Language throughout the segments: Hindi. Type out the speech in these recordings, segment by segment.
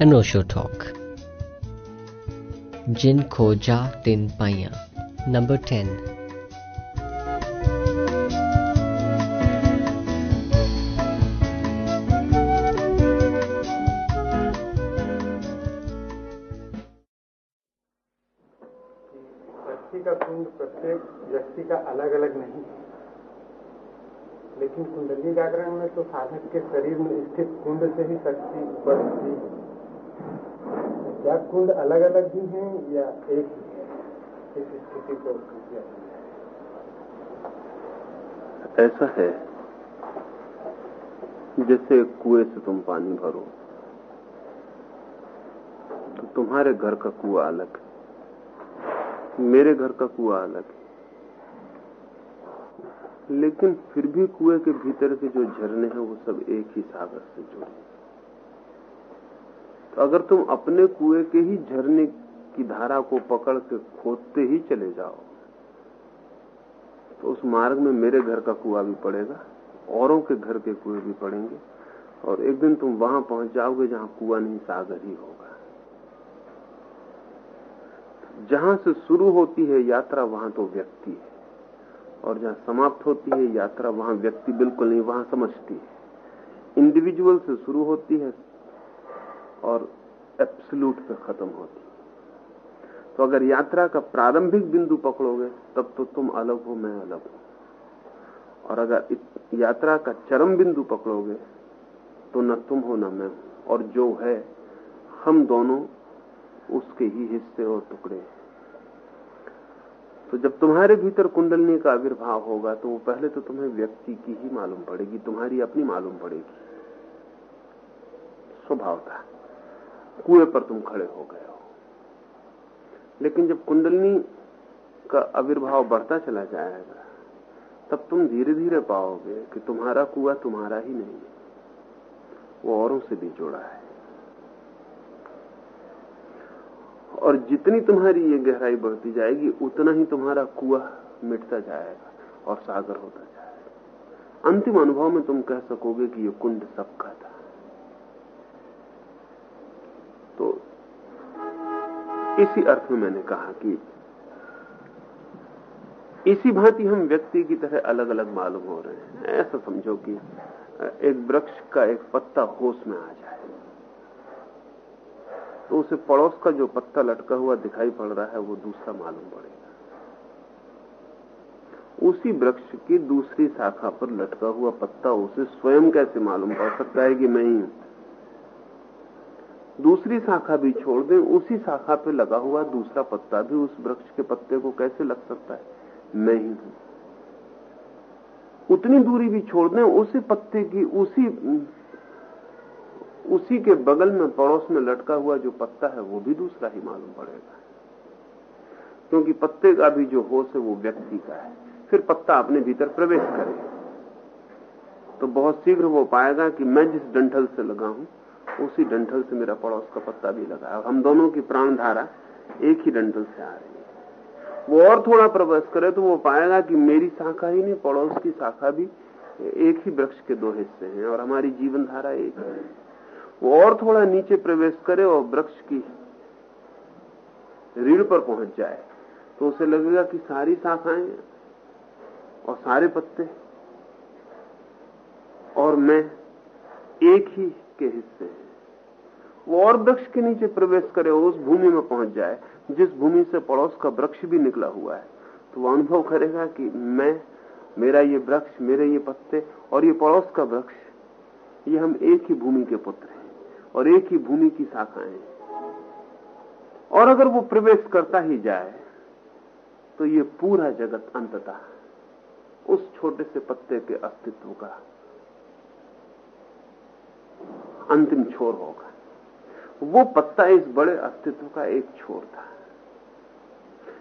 अनोशो टॉक। जिन खोजा तिन पाइया। Number ten. लेकिन कुंडली जागरण में तो साधक के शरीर में स्थित कुंड से ही शक्ति बढ़ती क्या कुंड अलग अलग भी हैं या एक ही स्थिति को ऐसा है, जैसे कुएँ से तुम पानी भरो तो तुम्हारे घर का कुआ अलग है। मेरे घर का कुआ अलग है। लेकिन फिर भी कुएँ के भीतर के जो झरने हैं, वो सब एक ही सागर से जुड़े तो अगर तुम अपने कुएँ के ही झरने की धारा को पकड़ के खोदते ही चले जाओ तो उस मार्ग में मेरे घर का कुआ भी पड़ेगा, औरों के घर के कुएँ भी पड़ेंगे, और एक दिन तुम वहाँ पहुँच जाओगे जहाँ कुआ नहीं सागर ही होगा। जहाँ से शुरू होती है यात्रा, वहाँ तो व्यक्ति है, और जहाँ समाप्त होती है यात्रा, वहाँ व्यक्ति बिल्कुल नहीं, वहाँ समझती है। इंडिविजुअल से शुरू होती है और एब्सलूट पे खत्म होती। तो अगर यात्रा का प्रारंभिक बिंदु पकड़ोगे, तब तो तुम अलग हो, मैं अलग हूँ। और अगर यात्रा का चरम बिंदु पकड़ोगे तो न तुम हो, न मैं और जो है, हम दोनों उसके ही हिस्से और टुकड़े हैं। तो जब तुम्हारे भीतर कुंडलनी का आविर्भाव होगा तो वो पहले तो तुम्हें व्यक्ति की ही मालूम पड़ेगी, तुम्हारी अपनी मालूम पड़ेगी। स्वभाव था। कुएँ पर तुम खड़े हो गए हो। लेकिन जब कुंडलनी का आविर्भाव बढ़ता चला जाएगा, तब तुम धीरे धीरे पाओगे कि तुम्हारा कुआ तुम्हारा ही नहीं है। वो औरों से भी जुड़ा है। और जितनी तुम्हारी ये गहराई बढ़ती जाएगी, उतना ही तुम्हारा कुआ मिटता जाएगा और सागर होता जाएगा। अंतिम अनुभव में तुम कह सकोगे कि ये कुंड सबका था। तो इसी अर्थ में मैंने कहा कि इसी भांति हम व्यक्ति की तरह अलग अलग मालूम हो रहे हैं। ऐसा समझो कि एक वृक्ष का एक पत्ता होश में आ जाए। तो उसे पड़ोस का जो पत्ता लटका हुआ दिखाई पड़ रहा है, वो दूसरा मालूम पड़ेगा। उसी वृक्ष की दूसरी शाखा पर लटका हुआ पत्ता उसे स्वयं कैसे मालूम पड़ सकता है कि मैं ही हूँ? दूसरी शाखा भी छोड़ दें, उसी शाखा पे लगा हुआ दूसरा पत्ता भी उस वृक्ष के पत्ते को कैसे लग सकता है? नहीं। उतनी दूरी भी छोड़ दें, उसी पत्ते की, उसी उसी के बगल में, पड़ोस में लटका हुआ जो पत्ता है, वो भी दूसरा ही मालूम पड़ेगा। क्योंकि पत्ते का भी जो होश है, वो व्यक्ति का है। फिर पत्ता अपने भीतर प्रवेश करे। तो बहुत शीघ्र वो पाएगा कि मैं जिस डंठल से लगा हूँ उसी डंठल से मेरा पड़ोस का पत्ता भी लगा हम दोनों की प्राण धारा एक ही डंठल से आ रही है। वो और थोड़ा प्रवेश करे तो वो पाएगा कि मेरी शाखा ही नहीं, पड़ोस की शाखा भी एक ही वृक्ष के दो हिस्से हैं और हमारी जीवन धारा एक है वो और थोड़ा नीचे प्रवेश करे और वृक्ष की रीढ़ पर पहुँच जाए तो उसे लगेगा कि सारी शाखाएँ और सारे पत्ते और मैं एक ही के हिस्से हैं। वो और वृक्ष के नीचे प्रवेश करे और उस भूमि में पहुँच जाए, जिस भूमि से पड़ोस का वृक्ष भी निकला हुआ है। तो वो अनुभव करेगा कि मैं, मेरा ये वृक्ष, मेरे ये पत्ते और ये पड़ोस का वृक्ष, ये हम एक ही भूमि के पुत्र हैं और एक ही भूमि की शाखाएँ और अगर वो प्रवेश करता ही जाए तो ये पूरा जगत अंततः उस छोटे से पत्ते के अस्तित्व का अंतिम छोर होगा। वो पत्ता इस बड़े अस्तित्व का एक छोर था।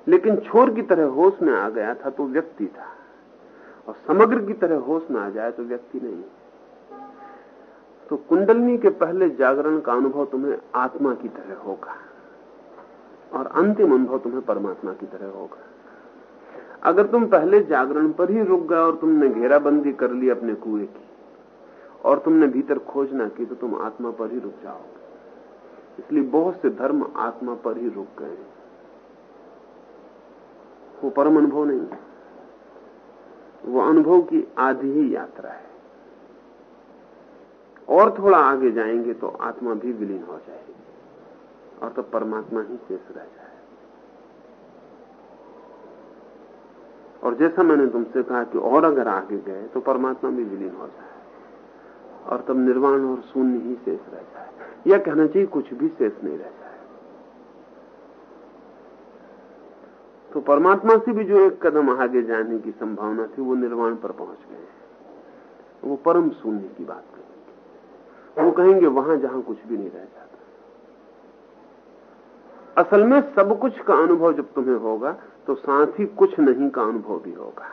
लेकिन छोर की तरह होश में आ गया था तो व्यक्ति था। और समग्र की तरह होश में आ जाए तो व्यक्ति नहीं। तो कुंडलनी के पहले जागरण का अनुभव तुम्हें आत्मा की तरह होगा। और अंतिम अनुभव तुम्हें परमात्मा की तरह होगा। अगर तुम पहले जागरण पर ही रुक गए और तुमने घेराबंदी कर ली अपने कुएँ की, और तुमने भीतर खोज ना की तो तुम आत्मा पर ही रुक जाओगे। इसलिए बहुत से धर्म आत्मा पर ही रुक गए वो परम अनुभव नहीं वो अनुभव की आधी ही यात्रा है। और थोड़ा आगे जाएँगे तो आत्मा भी विलीन हो जाएगी। और तो परमात्मा ही शेष रह जाए। और जैसा मैंने तुमसे कहा कि और अगर आगे गए तो परमात्मा भी विलीन हो जाए। और तब निर्वाण और शून्य ही शेष रह जाए। या कहना चाहिए कुछ भी शेष नहीं रह जाए तो परमात्मा से भी जो एक कदम आगे जाने की संभावना थी, वो निर्वाण पर पहुँच गए वो परम शून्य की बात करेंगे वो कहेंगे, वहाँ जहाँ कुछ भी नहीं रह जाता। असल में सब कुछ का अनुभव जब तुम्हें होगा तो साथ ही कुछ नहीं का अनुभव भी होगा।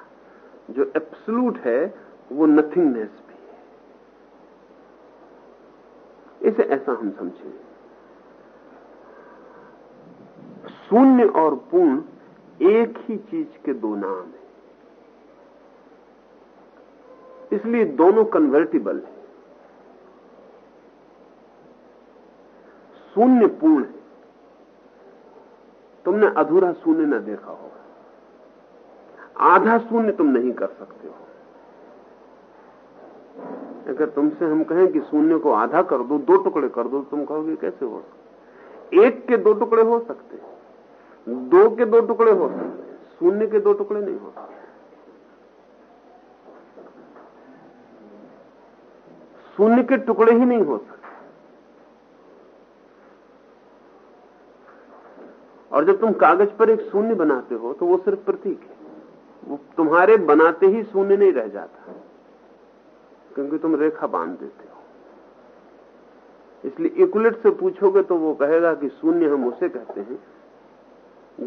जो एब्सलूट है, वो नथिंगनेस भी है इसे ऐसा हम समझें। शून्य और पूर्ण एक ही चीज़ के दो नाम है। इसलिए दोनों कन्वर्टिबल है। शून्य पूर्ण है। तुमने अधूरा शून्य न देखा होगा। आधा शून्य तुम नहीं कर सकते हो। अगर तुमसे हम कहें कि शून्य को आधा कर दो दो टुकड़े कर दो तुम कहोगे कैसे हो? सकते एक के दो टुकड़े हो सकते दो के दो टुकड़े हो सकते शून्य के दो टुकड़े नहीं हो सकते। शून्य के टुकड़े ही नहीं हो सकते। और जब तुम कागज़ पर एक शून्य बनाते हो तो वो सिर्फ़ प्रतीक है। वो तुम्हारे बनाते ही शून्य नहीं रह जाता। क्योंकि तुम रेखा बाँध देते हो। इसलिए इकुलेट से पूछोगे तो वो कहेगा कि शून्य हम उसे कहते हैं,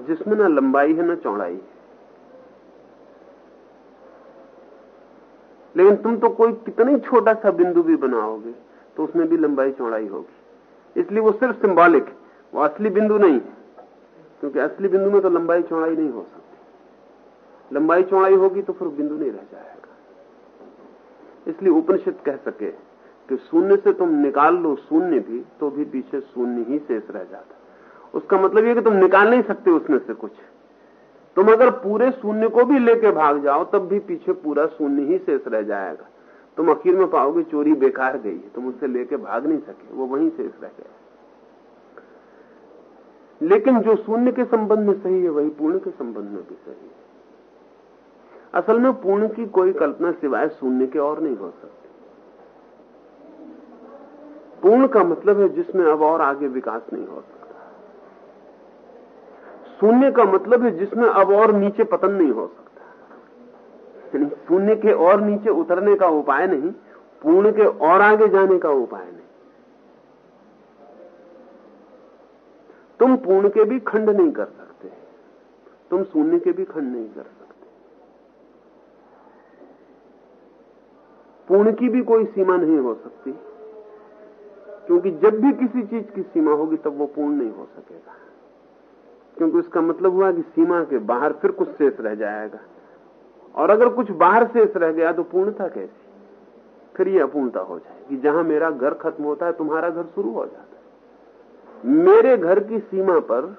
जिसमें ना लंबाई है, ना चौड़ाई है। लेकिन तुम तो कोई कितना ही छोटा सा बिंदु भी बनाओगे तो उसमें भी लंबाई चौड़ाई होगी। इसलिए वो सिर्फ़ सिंबॉलिक है, वो असली बिंदु नहीं है, क्योंकि असली बिंदु में तो लंबाई चौड़ाई नहीं हो सकती। लंबाई चौड़ाई होगी तो फिर बिंदु नहीं रह जाएगा। इसलिए उपनिषद कह सके कि शून्य से तुम निकाल लो शून्य भी तो भी पीछे शून्य ही शेष रह जाता। उसका मतलब यह कि तुम निकाल नहीं सकते उसमें से कुछ। तुम अगर पूरे शून्य को भी लेके भाग जाओ, तब भी पीछे पूरा शून्य ही शेष रह जाएगा। तुम आखिर में पाओगे चोरी बेकार गई तुम उससे लेके भाग नहीं सके, वो वहीं शेष रह गया। लेकिन जो शून्य के संबंध में सही है, वही पूर्ण के संबंध में भी सही है। असल में पूर्ण की कोई कल्पना सिवाय शून्य के और नहीं हो सकती। पूर्ण का मतलब है जिसमें अब और आगे विकास नहीं हो सकता। शून्य का मतलब है जिसमें अब और नीचे पतन नहीं हो सकता। शून्य के और नीचे उतरने का उपाय नहीं पूर्ण के और आगे जाने का उपाय नहीं। तुम पूर्ण के भी खंड नहीं कर सकते। तुम शून्य के भी खंड नहीं कर सकते। पूर्ण की भी कोई सीमा नहीं हो सकती। क्योंकि जब भी किसी चीज़ की सीमा होगी, तब वो पूर्ण नहीं हो सकेगा। क्योंकि उसका मतलब हुआ कि सीमा के बाहर फिर कुछ शेष रह जाएगा। और अगर कुछ बाहर शेष रह गया तो पूर्णता कैसी? फिर ये अपूर्णता हो जाएगी जहाँ मेरा घर खत्म होता है, तुम्हारा घर शुरू हो जाता है। मेरे घर की सीमा पर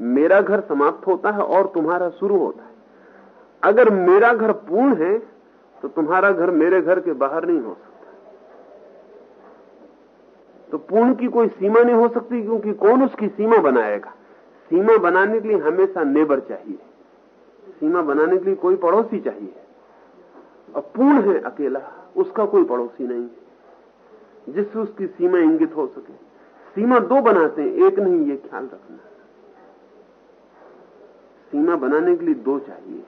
मेरा घर समाप्त होता है और तुम्हारा शुरू होता है। अगर मेरा घर पूर्ण है तो तुम्हारा घर मेरे घर के बाहर नहीं हो सकता। तो पूर्ण की कोई सीमा नहीं हो सकती, क्योंकि कौन उसकी सीमा बनाएगा? सीमा बनाने के लिए हमेशा नेबर चाहिए। सीमा बनाने के लिए कोई पड़ोसी चाहिए। और पूर्ण है अकेला, उसका कोई पड़ोसी नहीं है, जिससे उसकी सीमा इंगित हो सके। सीमा दो बनाते हैं, एक नहीं, ये ख्याल रखना। सीमा बनाने के लिए दो चाहिए।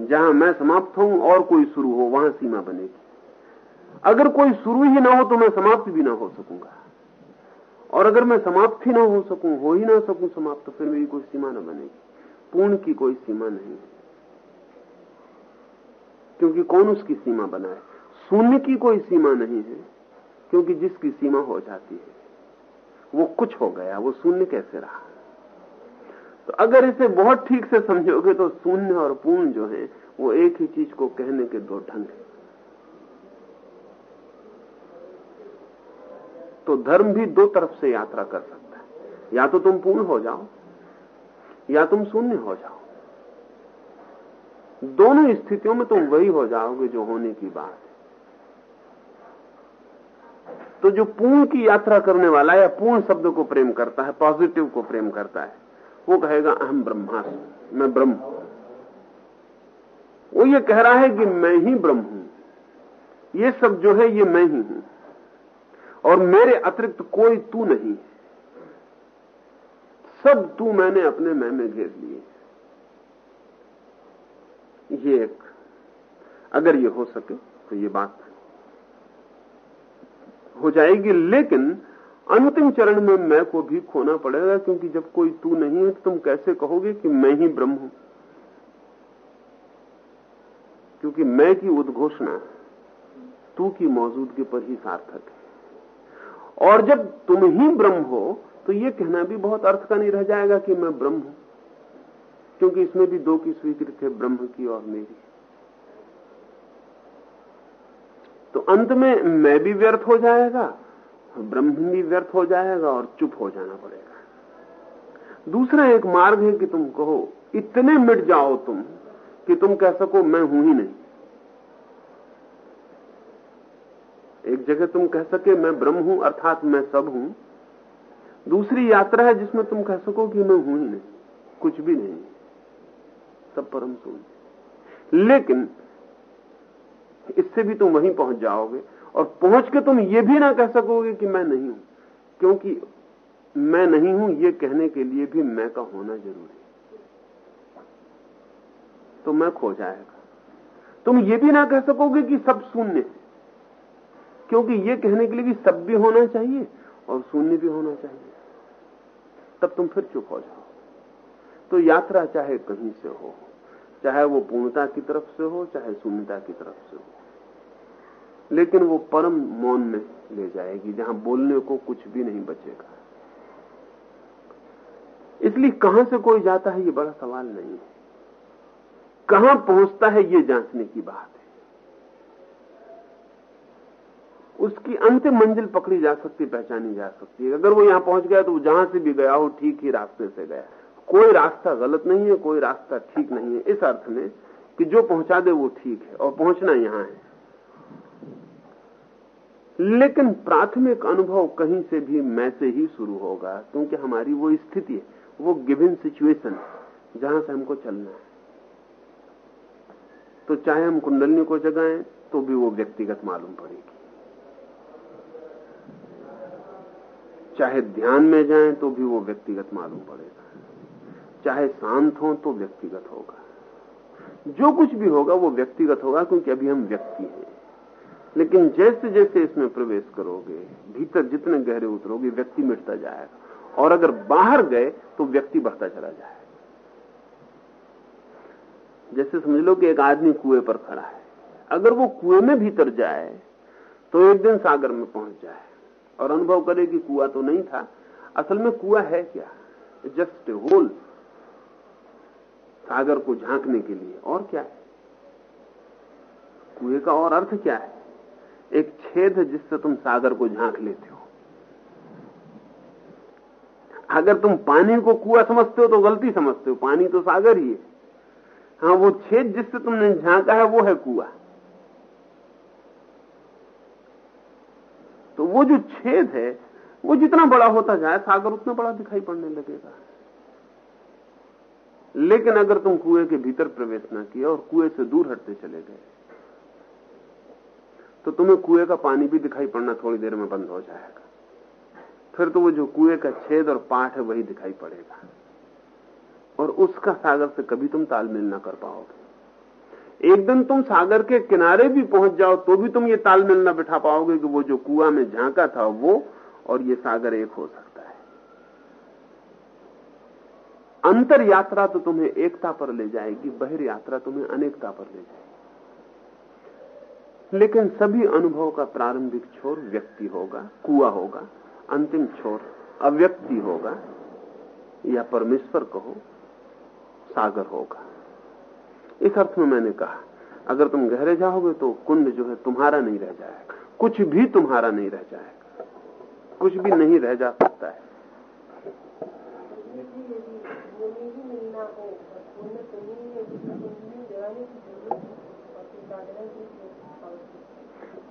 जहाँ मैं समाप्त हूँ और कोई शुरू हो, वहाँ सीमा बनेगी। अगर कोई शुरू ही ना हो तो मैं समाप्त भी ना हो सकूँगा। और अगर मैं समाप्त ही ना हो सकूँ, हो ही ना सकूँ समाप्त तो फिर मेरी कोई सीमा ना बनेगी। पूर्ण की कोई सीमा नहीं क्योंकि कौन उसकी सीमा बनाए? शून्य की कोई सीमा नहीं है, क्योंकि जिसकी सीमा हो जाती है, वो कुछ हो गया, वो शून्य कैसे रहा? तो अगर इसे बहुत ठीक से समझोगे तो शून्य और पूर्ण जो है, वो एक ही चीज़ को कहने के दो ढंग है। तो धर्म भी दो तरफ़ से यात्रा कर सकता है। या तो तुम पूर्ण हो जाओ, या तुम शून्य हो जाओ। दोनों स्थितियों में तुम वही हो जाओगे जो होने की बात है। तो जो पूर्ण की यात्रा करने वाला या पूर्ण शब्द को प्रेम करता है, पॉजिटिव को प्रेम करता है वो कहेगा, अहम ब्रह्मास्म, मैं ब्रह्म वो ये कह रहा है कि मैं ही ब्रह्म हूँ। ये सब जो है, ये मैं ही हूँ। और मेरे अतिरिक्त कोई तू नहीं सब तू मैंने अपने मैं में घेर लिए ये एक, अगर ये हो सके तो ये बात हो जाएगी, लेकिन अंतिम चरण में मैं को भी खोना पड़ेगा क्योंकि जब कोई तू नहीं है तो तुम कैसे कहोगे कि मैं ही ब्रह्म हूँ? क्योंकि मैं की उद्घोषणा तू की मौजूदगी पर ही सार्थक है। और जब तुम ही ब्रह्म हो तो यह कहना भी बहुत अर्थ का नहीं रह जाएगा कि मैं ब्रह्म हूँ, क्योंकि इसमें भी दो की स्वीकृति है, ब्रह्म की और मेरी। तो अंत में मैं भी व्यर्थ हो जाएगा ब्रह्म भी व्यर्थ हो जाएगा और चुप हो जाना पड़ेगा। दूसरा एक मार्ग है कि तुम कहो, इतने मिट जाओ तुम कि तुम कह सको, मैं हूँ ही नहीं। एक जगह तुम कह सके, मैं ब्रह्म हूँ, अर्थात मैं सब हूँ। दूसरी यात्रा है जिसमें तुम कह सको कि मैं हूँ ही नहीं, कुछ भी नहीं, सब परम शून्य लेकिन इससे भी तुम वहीं पहुँच जाओगे। और पहुँच के तुम ये भी ना कह सकोगे कि मैं नहीं हूँ। क्योंकि मैं नहीं हूँ, ये कहने के लिए भी मैं का होना ज़रूरी है। तो मैं खो जाएगा। तुम ये भी ना कह सकोगे कि सब शून्य है। क्योंकि ये कहने के लिए भी सब भी होना चाहिए और शून्य भी होना चाहिए। तब तुम फिर चुप हो जाओ। तो यात्रा चाहे कहीं से हो, चाहे वो पूर्णता की तरफ़ से हो, चाहे शून्यता की तरफ़ से हो। लेकिन वो परम मौन में ले जाएगी, जहाँ बोलने को कुछ भी नहीं बचेगा। इसलिए कहाँ से कोई जाता है, ये बड़ा सवाल नहीं है। कहाँ पहुँचता है, ये जांचने की बात है। उसकी अंतिम मंजिल पकड़ी जा सकती, पहचानी जा सकती है। अगर वो यहाँ पहुँच गया तो वो जहाँ से भी गया हो, ठीक ही रास्ते से गया। कोई रास्ता गलत नहीं है, कोई रास्ता ठीक नहीं है। इस अर्थ में कि जो पहुँचा दे, वो ठीक है, और पहुँचना यहाँ है। लेकिन प्राथमिक अनुभव कहीं से भी मैं से ही शुरू होगा, क्योंकि हमारी वो स्थिति है, वो गिवन सिचुएशन जहाँ से हमको चलना है। तो चाहे हम कुंडलनी को जगाएँ तो भी वो व्यक्तिगत मालूम पड़ेगी। चाहे ध्यान में जाएँ तो भी वो व्यक्तिगत मालूम पड़ेगा। चाहे शांत हो तो व्यक्तिगत होगा। जो कुछ भी होगा, वो व्यक्तिगत होगा, क्योंकि अभी हम व्यक्ति हैं। लेकिन जैसे जैसे इसमें प्रवेश करोगे, भीतर जितने गहरे उतरोगे, व्यक्ति मिटता जाएगा। और अगर बाहर गए तो व्यक्ति बढ़ता चला जाएगा। जैसे समझ लो कि एक आदमी कुएँ पर खड़ा है। अगर वो कुएँ में भीतर जाए तो एक दिन सागर में पहुँच जाए और अनुभव करे कि कुआ तो नहीं था। असल में कुआ है क्या? Just whole. सागर को झांकने के लिए। और क्या है? कुएँ का और अर्थ क्या है? एक छेद है जिससे तुम सागर को झाँक लेते हो। अगर तुम पानी को कुआ समझते हो तो गलती समझते हो, पानी तो सागर ही है। हाँ वो छेद जिससे तुमने झांका है, वो है कुआ। तो वो जो छेद है, वो जितना बड़ा होता जाए, सागर उतना बड़ा दिखाई पड़ने लगेगा। लेकिन अगर तुम कुएँ के भीतर प्रवेश न किया और कुएँ से दूर हटते चले गए तो तुम्हें कुएँ का पानी भी दिखाई पड़ना थोड़ी देर में बंद हो जाएगा। फिर तो वो जो कुएँ का छेद और पाठ है वही दिखाई पड़ेगा। और उसका सागर से कभी तुम तालमेल ना कर पाओगे। एक दिन तुम सागर के किनारे भी पहुँच जाओ तो भी तुम ये तालमेल ना बिठा पाओगे कि वो जो कुआ में झांका था वो और ये सागर एक हो सकता है। अंतर यात्रा तो तुम्हें एकता पर ले जाएगी बहिर यात्रा तुम्हें अनेकता पर ले जाएगी। लेकिन सभी अनुभव का प्रारंभिक छोर व्यक्ति होगा, कुआ होगा, अंतिम छोर अव्यक्ति होगा, या परमेश्वर कहो, सागर होगा। इस अर्थ में मैंने कहा, अगर तुम गहरे जाओगे तो कुंड जो है तुम्हारा नहीं रह जाएगा, कुछ भी तुम्हारा नहीं रह जाएगा, कुछ भी नहीं रह जा सकता है।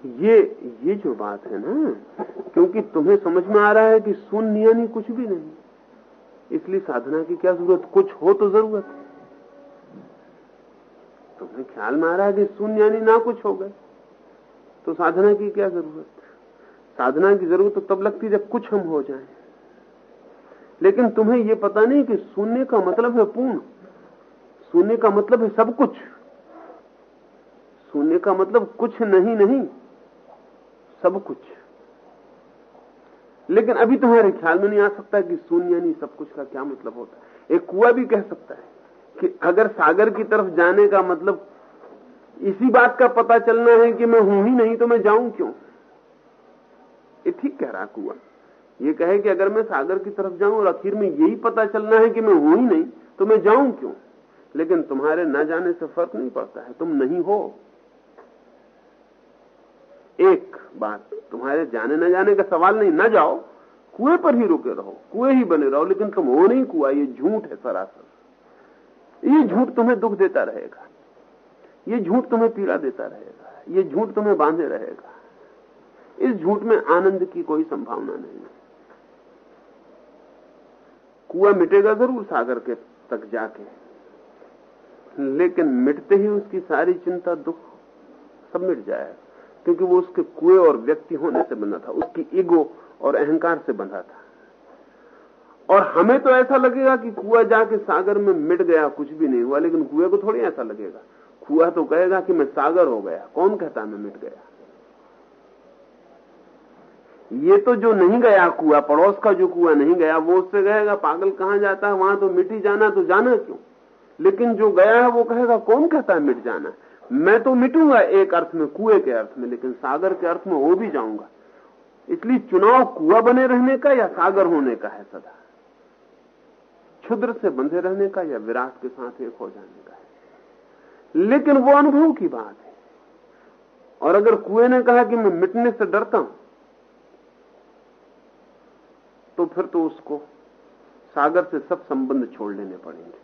ये ये जो बात है ना, क्योंकि तुम्हें समझ में आ रहा है कि शून्य यानी कुछ भी नहीं। इसलिए साधना की क्या ज़रूरत? कुछ हो तो ज़रूरत है। तुम्हें ख्याल में आ रहा है कि शून्य यानी ना कुछ हो गए तो साधना की क्या ज़रूरत? साधना की ज़रूरत तो तब लगती जब कुछ हम हो जाए। लेकिन तुम्हें यह पता नहीं कि शून्य का मतलब है पूर्ण। शून्य का मतलब है सब कुछ। शून्य का मतलब कुछ नहीं नहीं। सब कुछ। लेकिन अभी तुम्हारे ख्याल में नहीं आ सकता कि शून्य यानी सब कुछ का क्या मतलब होता है। एक कुआ भी कह सकता है कि अगर सागर की तरफ़ जाने का मतलब इसी बात का पता चलना है कि मैं हूँ ही नहीं तो मैं जाऊँ क्यों? ये ठीक कह रहा कुआ। ये कहे कि अगर मैं सागर की तरफ़ जाऊँ और आखिर में यही पता चलना है कि मैं हूँ ही नहीं तो मैं जाऊँ क्यों? लेकिन तुम्हारे न जाने से फ़र्क नहीं पड़ता है, तुम नहीं हो। एक बात, तुम्हारे जाने न जाने का सवाल नहीं, न जाओ, कुएँ पर ही रुके रहो, कुएँ ही बने रहो, लेकिन तुम हो नहीं कुआ, ये झूठ है सरासर। ये झूठ तुम्हें दुख देता रहेगा, ये झूठ तुम्हें पीड़ा देता रहेगा, ये झूठ तुम्हें बांधे रहेगा। इस झूठ में आनंद की कोई संभावना नहीं। है कुआ मिटेगा ज़रूर सागर के तक जाके, लेकिन मिटते ही उसकी सारी चिंता, दुख सब मिट जाएगा। क्योंकि वो उसके कुएँ और व्यक्ति होने से बना था, उसकी ईगो और अहंकार से बंधा था। और हमें तो ऐसा लगेगा कि कुआ जाके सागर में मिट गया, कुछ भी नहीं हुआ, लेकिन कुएँ को थोड़ी ऐसा लगेगा। कुआ तो कहेगा कि मैं सागर हो गया, कौन कहता मैं मिट गया? ये तो जो नहीं गया कुआ, पड़ोस का जो कुआ नहीं गया, वो उससे कहेगा, पागल कहाँ जाता है, वहाँ तो मिट ही जाना तो जाना क्यों? लेकिन जो गया है, वो कहेगा, कौन कहता है मिट जाना? मैं तो मिटूँगा एक अर्थ में, कुएँ के अर्थ में, लेकिन सागर के अर्थ में हो भी जाऊँगा। इसलिए चुनाव कुआ बने रहने का या सागर होने का है सदा? क्षुद्र से बंधे रहने का या विराट के साथ एक हो जाने का है? लेकिन वो अनुभव की बात है। और अगर कुएँ ने कहा कि मैं मिटने से डरता हूँ तो फिर तो उसको सागर से सब संबंध छोड़ लेने पड़ेंगे।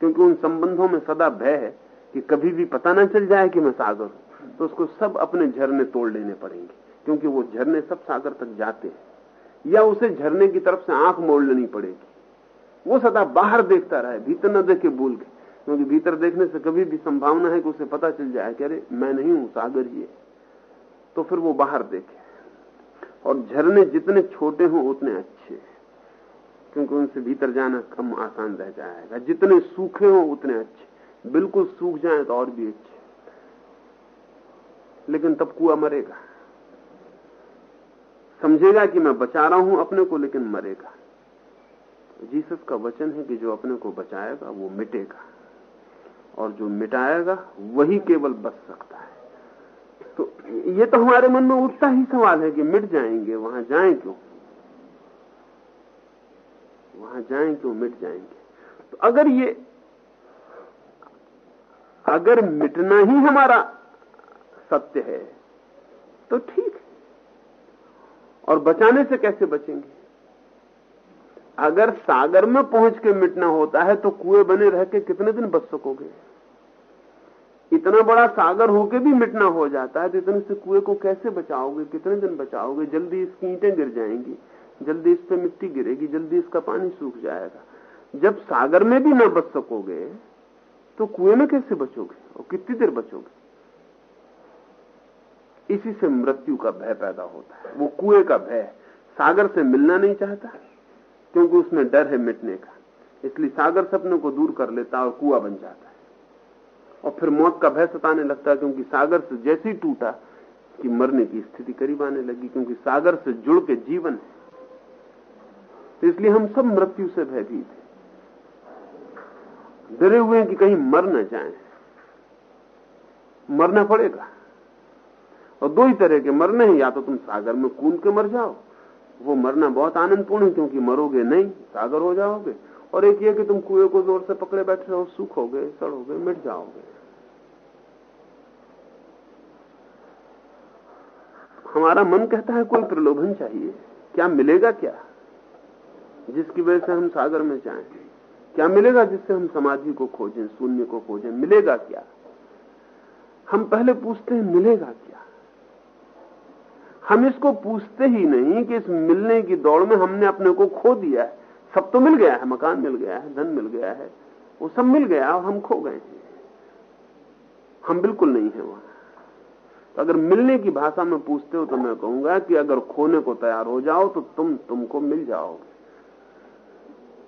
क्योंकि उन संबंधों में सदा भय है। कि कभी भी पता ना चल जाए कि मैं सागर हूँ। तो उसको सब अपने झरने तोड़ लेने पड़ेंगे, क्योंकि वो झरने सब सागर तक जाते हैं। या उसे झरने की तरफ़ से आँख मोड़ लेनी पड़ेगी। वो सदा बाहर देखता रहे, भीतर न देखे भूल के क्योंकि भीतर देखने से कभी भी संभावना है कि उसे पता चल जाए कि अरे, मैं नहीं हूँ, सागर है तो फिर वो बाहर देखे। और झरने जितने छोटे हों, उतने अच्छे क्योंकि उनसे भीतर जाना कम आसान रह जाएगा। जितने सूखे हों, उतने अच्छे। बिल्कुल सूख जाए तो और भी अच्छे लेकिन तब कुआ मरेगा। समझेगा कि मैं बचा रहा हूँ अपने को, लेकिन मरेगा। जीसस का वचन है कि जो अपने को बचाएगा, वो मिटेगा। और जो मिटाएगा, वही केवल बच सकता है। तो ये तो हमारे मन में उठता ही सवाल है कि मिट जाएँगे, वहाँ जाएँ क्यों? वहाँ जाएँ क्यों, मिट जाएँगे? तो अगर ये अगर मिटना ही हमारा सत्य है तो ठीक है। और बचाने से कैसे बचेंगे? अगर सागर में पहुँच के मिटना होता है तो कुएँ बने रह के कितने दिन बच सकोगे? इतना बड़ा सागर होके भी मिटना हो जाता है तो इतने से कुएँ को कैसे बचाओगे? कितने दिन बचाओगे? जल्दी इसकी ईंटें गिर जाएँगी, जल्दी इस पे मिट्टी गिरेगी, जल्दी इसका पानी सूख जाएगा। जब सागर में भी न बच सकोगे तो कुएँ में कैसे बचोगे? और कितनी देर बचोगे? इसी से मृत्यु का भय पैदा होता है। वो कुएँ का भय सागर से मिलना नहीं चाहता, क्योंकि उसमें डर है मिटने का। इसलिए सागर सपने को दूर कर लेता और कुआ बन जाता है। और फिर मौत का भय सताने लगता है, क्योंकि सागर से जैसे ही टूटा कि मरने की स्थिति करीब आने लगी, क्योंकि सागर से जुड़ के जीवन है। इसलिए हम सब मृत्यु से भयभीत हैं। डरे हुए हैं कि कहीं मर न जाए। मरना पड़ेगा। और दो ही तरह के मरने हैं, या तो तुम सागर में कूद के मर जाओ। वो मरना बहुत आनंदपूर्ण है, क्योंकि मरोगे नहीं, सागर हो जाओगे। और एक ये कि तुम कुएँ को ज़ोर से पकड़े बैठे रहो, सूखोगे, सड़ोगे, मिट जाओगे। हमारा मन कहता है कोई प्रलोभन चाहिए। क्या मिलेगा क्या? जिसकी वजह से हम सागर में जाएँ। क्या मिलेगा जिससे हम समाधि को खोजें, शून्य को खोजें? मिलेगा क्या? हम पहले पूछते हैं, मिलेगा क्या? हम इसको पूछते ही नहीं कि इस मिलने की दौड़ में हमने अपने को खो दिया है। सब तो मिल गया है, मकान मिल गया है, धन मिल गया है, वो सब मिल गया और हम खो गए हैं। हम बिल्कुल नहीं है वहाँ। तो अगर मिलने की भाषा में पूछते हो तो मैं कहूँगा कि अगर खोने को तैयार हो जाओ तो तुम तुमको मिल जाओगे।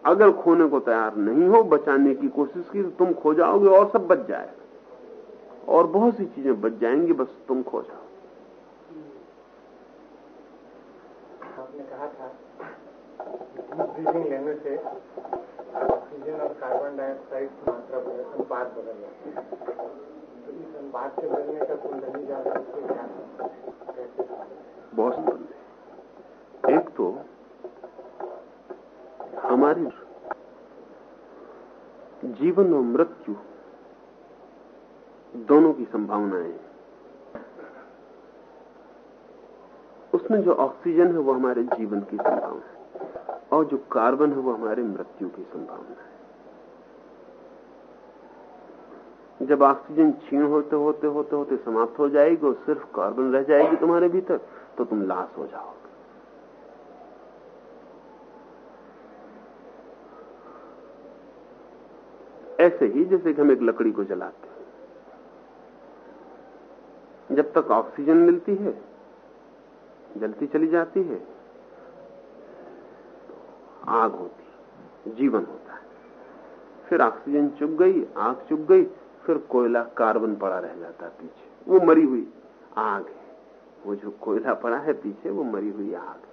अगर खोने को तैयार नहीं हो बचाने की कोशिश की तो तुम खो जाओगे और सब बच जाएगा। और बहुत सी चीज़ें बच जाएँगी बस तुम खो जाओ। आपने कहा था ब्रीदिंग लेने से ऑक्सीजन और कार्बन डाइऑक्साइड की मात्रा अनुपात बदल जाती है। तो इस अनुपात से बदलने का कैसे? बहुत एक तो हमारी जीवन और मृत्यु दोनों की संभावनाएँ हैं। उसमें जो ऑक्सीजन है वो हमारे जीवन की संभावना है और जो कार्बन है वो हमारे मृत्यु की संभावना है। जब ऑक्सीजन क्षीण होते होते होते होते समाप्त हो जाएगी और सिर्फ़ कार्बन रह जाएगी तुम्हारे भीतर तो तुम लाश हो जाओगे। ऐसे ही जैसे कि हम एक लकड़ी को जलाते हैं। जब तक ऑक्सीजन मिलती है, जलती चली जाती है तो आग होती जीवन होता है। फिर ऑक्सीजन चुप गई, आग चुप गई, फिर कोयला कार्बन पड़ा रह जाता पीछे। वो मरी हुई आग है। वो जो कोयला पड़ा है पीछे, वो मरी हुई आग है।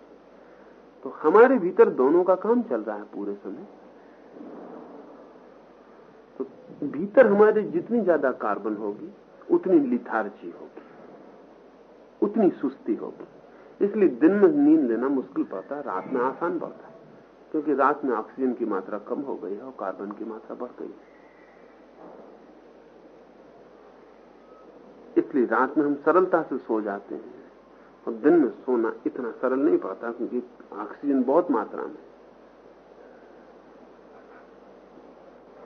तो हमारे भीतर दोनों का काम चल रहा है पूरे समय। भीतर हमारे जितनी ज़्यादा कार्बन होगी, उतनी लिथार्जी होगी, उतनी सुस्ती होगी। इसलिए दिन में नींद लेना मुश्किल पड़ता है, रात में आसान पड़ता है, क्योंकि रात में ऑक्सीजन की मात्रा कम हो गई है और कार्बन की मात्रा बढ़ गई है। इसलिए रात में हम सरलता से सो जाते हैं और दिन में सोना इतना सरल नहीं पड़ता क्योंकि ऑक्सीजन बहुत मात्रा में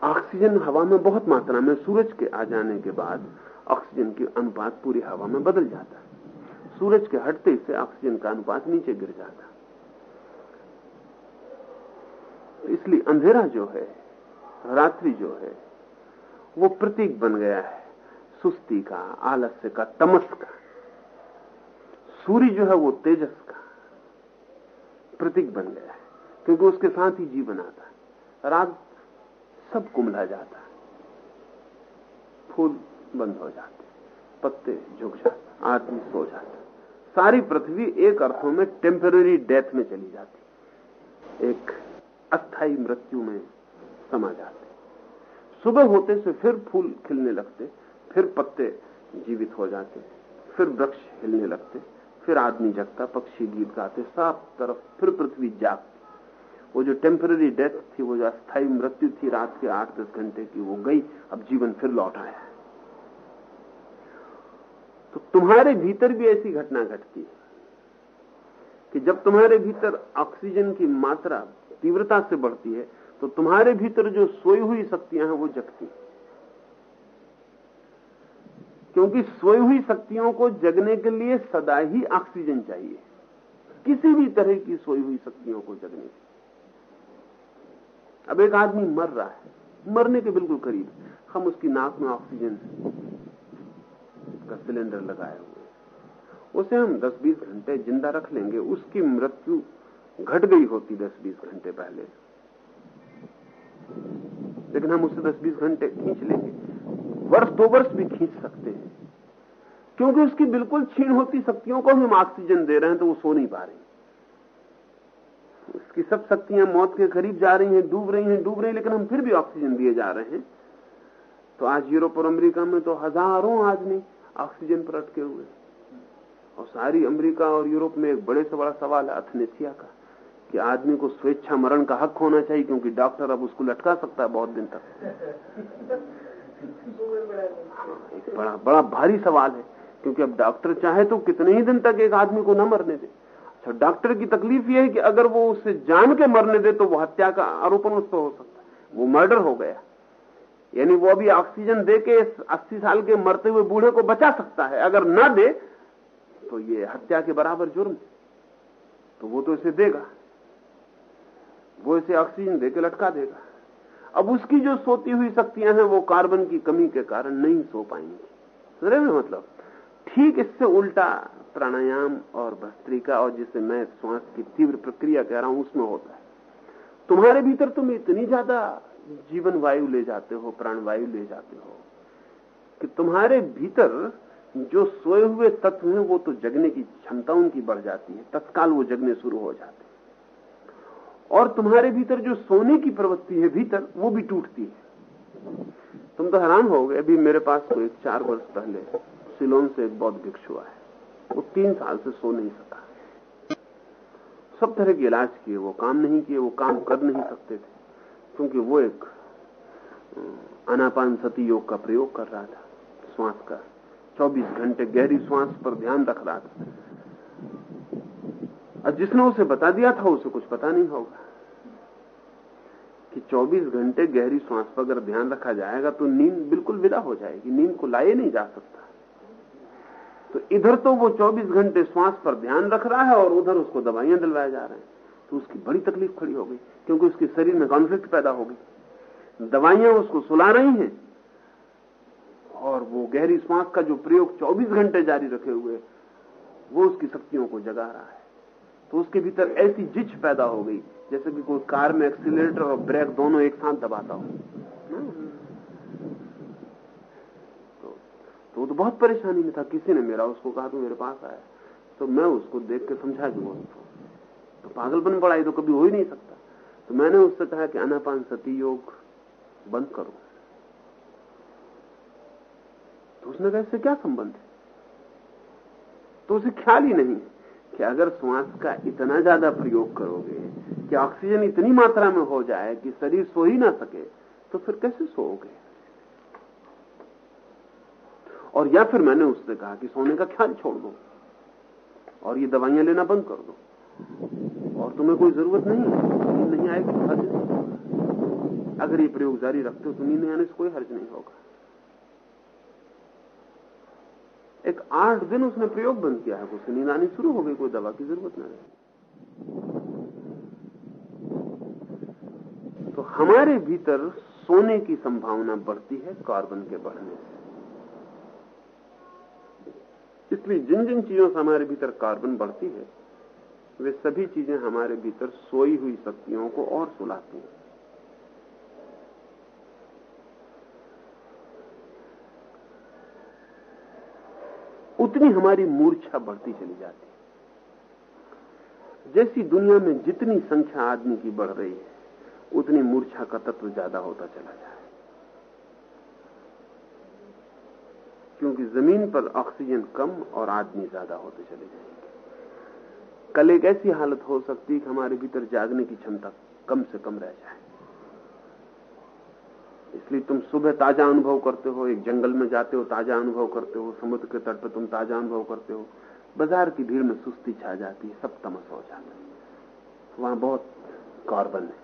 ऑक्सीजन हवा में बहुत मात्रा में सूरज के आ जाने के बाद ऑक्सीजन की अनुपात पूरी हवा में बदल जाता है। सूरज के हटते से ऑक्सीजन का अनुपात नीचे गिर जाता तो इसलिए अंधेरा जो है, रात्रि जो है, वो प्रतीक बन गया है। सुस्ती का, आलस्य का, तमस का। सूर्य जो है वो तेजस का प्रतीक बन गया है, क्योंकि उसके साथ ही जीवन आता है। रात सब कुमला जाता फूल बंद हो जाते पत्ते झुक जाते आदमी सो जाता सारी पृथ्वी एक अर्थों में टेम्पररी डेथ में चली जाती एक अस्थाई मृत्यु में समा जाते सुबह होते से फिर फूल खिलने लगते, फिर पत्ते जीवित हो जाते, फिर वृक्ष हिलने लगते, फिर आदमी जगता, पक्षी गीत गाते सब तरफ़ फिर पृथ्वी जागती। वो जो टेम्पररी डेथ थी, वो जो अस्थायी मृत्यु थी रात के आठ दस घंटे की, वो गई। अब जीवन फिर लौट आया तो तुम्हारे भीतर भी ऐसी घटना घटती है कि जब तुम्हारे भीतर ऑक्सीजन की मात्रा तीव्रता से बढ़ती है तो तुम्हारे भीतर जो सोई हुई शक्तियाँ हैं, वो जगती क्योंकि सोई हुई शक्तियों को जगने के लिए सदा ही ऑक्सीजन चाहिए। किसी भी तरह की सोई हुई शक्तियों को जगने के अब एक आदमी मर रहा है। मरने के बिल्कुल करीब। हम उसकी नाक में ऑक्सीजन का सिलेंडर लगाए हुए उसे हम 10-20 घंटे ज़िंदा रख लेंगे। उसकी मृत्यु घट गई होती 10-20 घंटे पहले। लेकिन हम उसे 10-20 घंटे खींच लेंगे। वर्ष दो वर्ष भी खींच सकते हैं। क्योंकि उसकी बिल्कुल छीन होती शक्तियों को हम ऑक्सीजन दे रहे हैं तो वो सो नहीं पा रही। उसकी सब शक्तियाँ मौत के करीब जा रही हैं, डूब रही हैं, डूब रही हैं, लेकिन हम फिर भी ऑक्सीजन दिए जा रहे हैं। तो आज यूरोप और अमेरिका में तो हज़ारों आदमी ऑक्सीजन पर अटके हुए और सारी अमेरिका और यूरोप में एक बड़े से बड़ा सवाल है अथनेसिया का, कि आदमी को स्वेच्छा मरण का हक होना चाहिए, क्योंकि डॉक्टर अब उसको लटका सकता है बहुत दिन तक। एक बड़ा बड़ा भारी सवाल है, क्योंकि अब डॉक्टर चाहे तो कितने ही दिन तक एक आदमी को न मरने दे। तो डॉक्टर की तकलीफ़ यह है कि अगर वो उसे जान के मरने दे तो वो हत्या का आरोपण उस पर हो सकता है। वो मर्डर हो गया। यानी वो अभी ऑक्सीजन दे के अस्सी साल के मरते हुए बूढ़े को बचा सकता है। अगर ना दे तो ये हत्या के बराबर जुर्म तो वो तो इसे देगा। वो इसे ऑक्सीजन देके लटका देगा। अब उसकी जो सोती हुई शक्तियाँ हैं, वो कार्बन की कमी के कारण नहीं सो पाएँगी। समझ मतलब? ठीक इससे उल्टा प्राणायाम और भस्त्रिका और जिसे मैं श्वास की तीव्र प्रक्रिया कह रहा हूँ, उसमें होता है। तुम्हारे भीतर तुम इतनी ज़्यादा जीवन वायु ले जाते हो, प्राण वायु ले जाते हो, कि तुम्हारे भीतर जो सोए हुए तत्व हैं, वो तो जगने की क्षमता उनकी बढ़ जाती है। तत्काल वो जगने शुरू हो जाते हैं। और तुम्हारे भीतर जो सोने की प्रवृत्ति है भीतर, वो भी टूटती है। तुम तो हैरान हो गए, अभी मेरे पास कोई चार वर्ष पहले सिलोन से एक बौद्ध भिक्षु आया वो तीन साल से सो नहीं सका। सब तरह के इलाज किए, वो काम नहीं किए, वो काम कर नहीं सकते थे, क्योंकि वो एक अनापान सती योग का प्रयोग कर रहा था, श्वास का। 24 घंटे गहरी श्वास पर ध्यान रख रहा था। और जिसने उसे बता दिया था, उसे कुछ पता नहीं होगा कि 24 घंटे गहरी श्वास पर अगर ध्यान रखा जाएगा तो नींद बिल्कुल विदा हो जाएगी, नींद को लाए नहीं जा सकता। तो इधर तो वो 24 घंटे श्वास पर ध्यान रख रहा है और उधर उसको दवाइयाँ दिलवाए जा रहे हैं। तो उसकी बड़ी तकलीफ़ खड़ी हो गई, क्योंकि उसके शरीर में कॉन्फ्लिक्ट पैदा हो गई। दवाइयाँ उसको सुला रही हैं और वो गहरी श्वास का जो प्रयोग 24 घंटे जारी रखे हुए, वो उसकी शक्तियों को जगा रहा है। तो उसके भीतर ऐसी जिच पैदा हो गई, जैसे कि कोई कार में एक्सीटर और ब्रेक दोनों एक साथ दबाता हो। तो वो तो बहुत परेशानी में था। किसी ने मेरा, उसको कहा, तू मेरे पास आया। तो मैं उसको देख के समझा दूँगा उसको तो पागलपन पड़ा तो कभी हो ही नहीं सकता। तो मैंने उससे कहा कि, अनापान सती योग बंद करो। तो उसने कहा, इससे क्या संबंध है? तो उसे ख्याल ही नहीं कि अगर श्वास का इतना ज़्यादा प्रयोग करोगे, कि ऑक्सीजन इतनी मात्रा में हो जाए कि शरीर सो ही ना सके तो फिर कैसे सोओगे? और या फिर मैंने उससे कहा कि सोने का ख्याल छोड़ दो और ये दवाइयाँ लेना बंद कर दो। और तुम्हें कोई ज़रूरत नहीं है, नींद नहीं आएगी हर्ज अगर ये प्रयोग जारी रखते हो तो नींद आने से कोई हर्ज नहीं होगा। एक आठ दिन उसने प्रयोग बंद किया है उसकी नींद आनी शुरू हो गई, कोई दवा की ज़रूरत नहीं। तो हमारे भीतर सोने की संभावना बढ़ती है कार्बन के बढ़ने से। इसलिए जिन जिन चीज़ों से हमारे भीतर कार्बन बढ़ती है, वे सभी चीज़ें हमारे भीतर सोई हुई शक्तियों को और सुलाती हैं। उतनी हमारी मूर्छा बढ़ती चली जाती है। जैसी दुनिया में जितनी संख्या आदमी की बढ़ रही है, उतनी मूर्छा का तत्व ज़्यादा होता चला जाए क्योंकि ज़मीन पर ऑक्सीजन कम और आदमी ज़्यादा होते चले जाएँगे। कल एक ऐसी हालत हो सकती है कि हमारे भीतर जागने की क्षमता कम से कम रह जाए। इसलिए तुम सुबह ताज़ा अनुभव करते हो एक जंगल में जाते हो ताज़ा अनुभव करते हो समुद्र के तट पर तुम ताज़ा अनुभव करते हो। बाज़ार की भीड़ में सुस्ती छा जाती है सब तमस हो जाता है। वहाँ बहुत कार्बन है।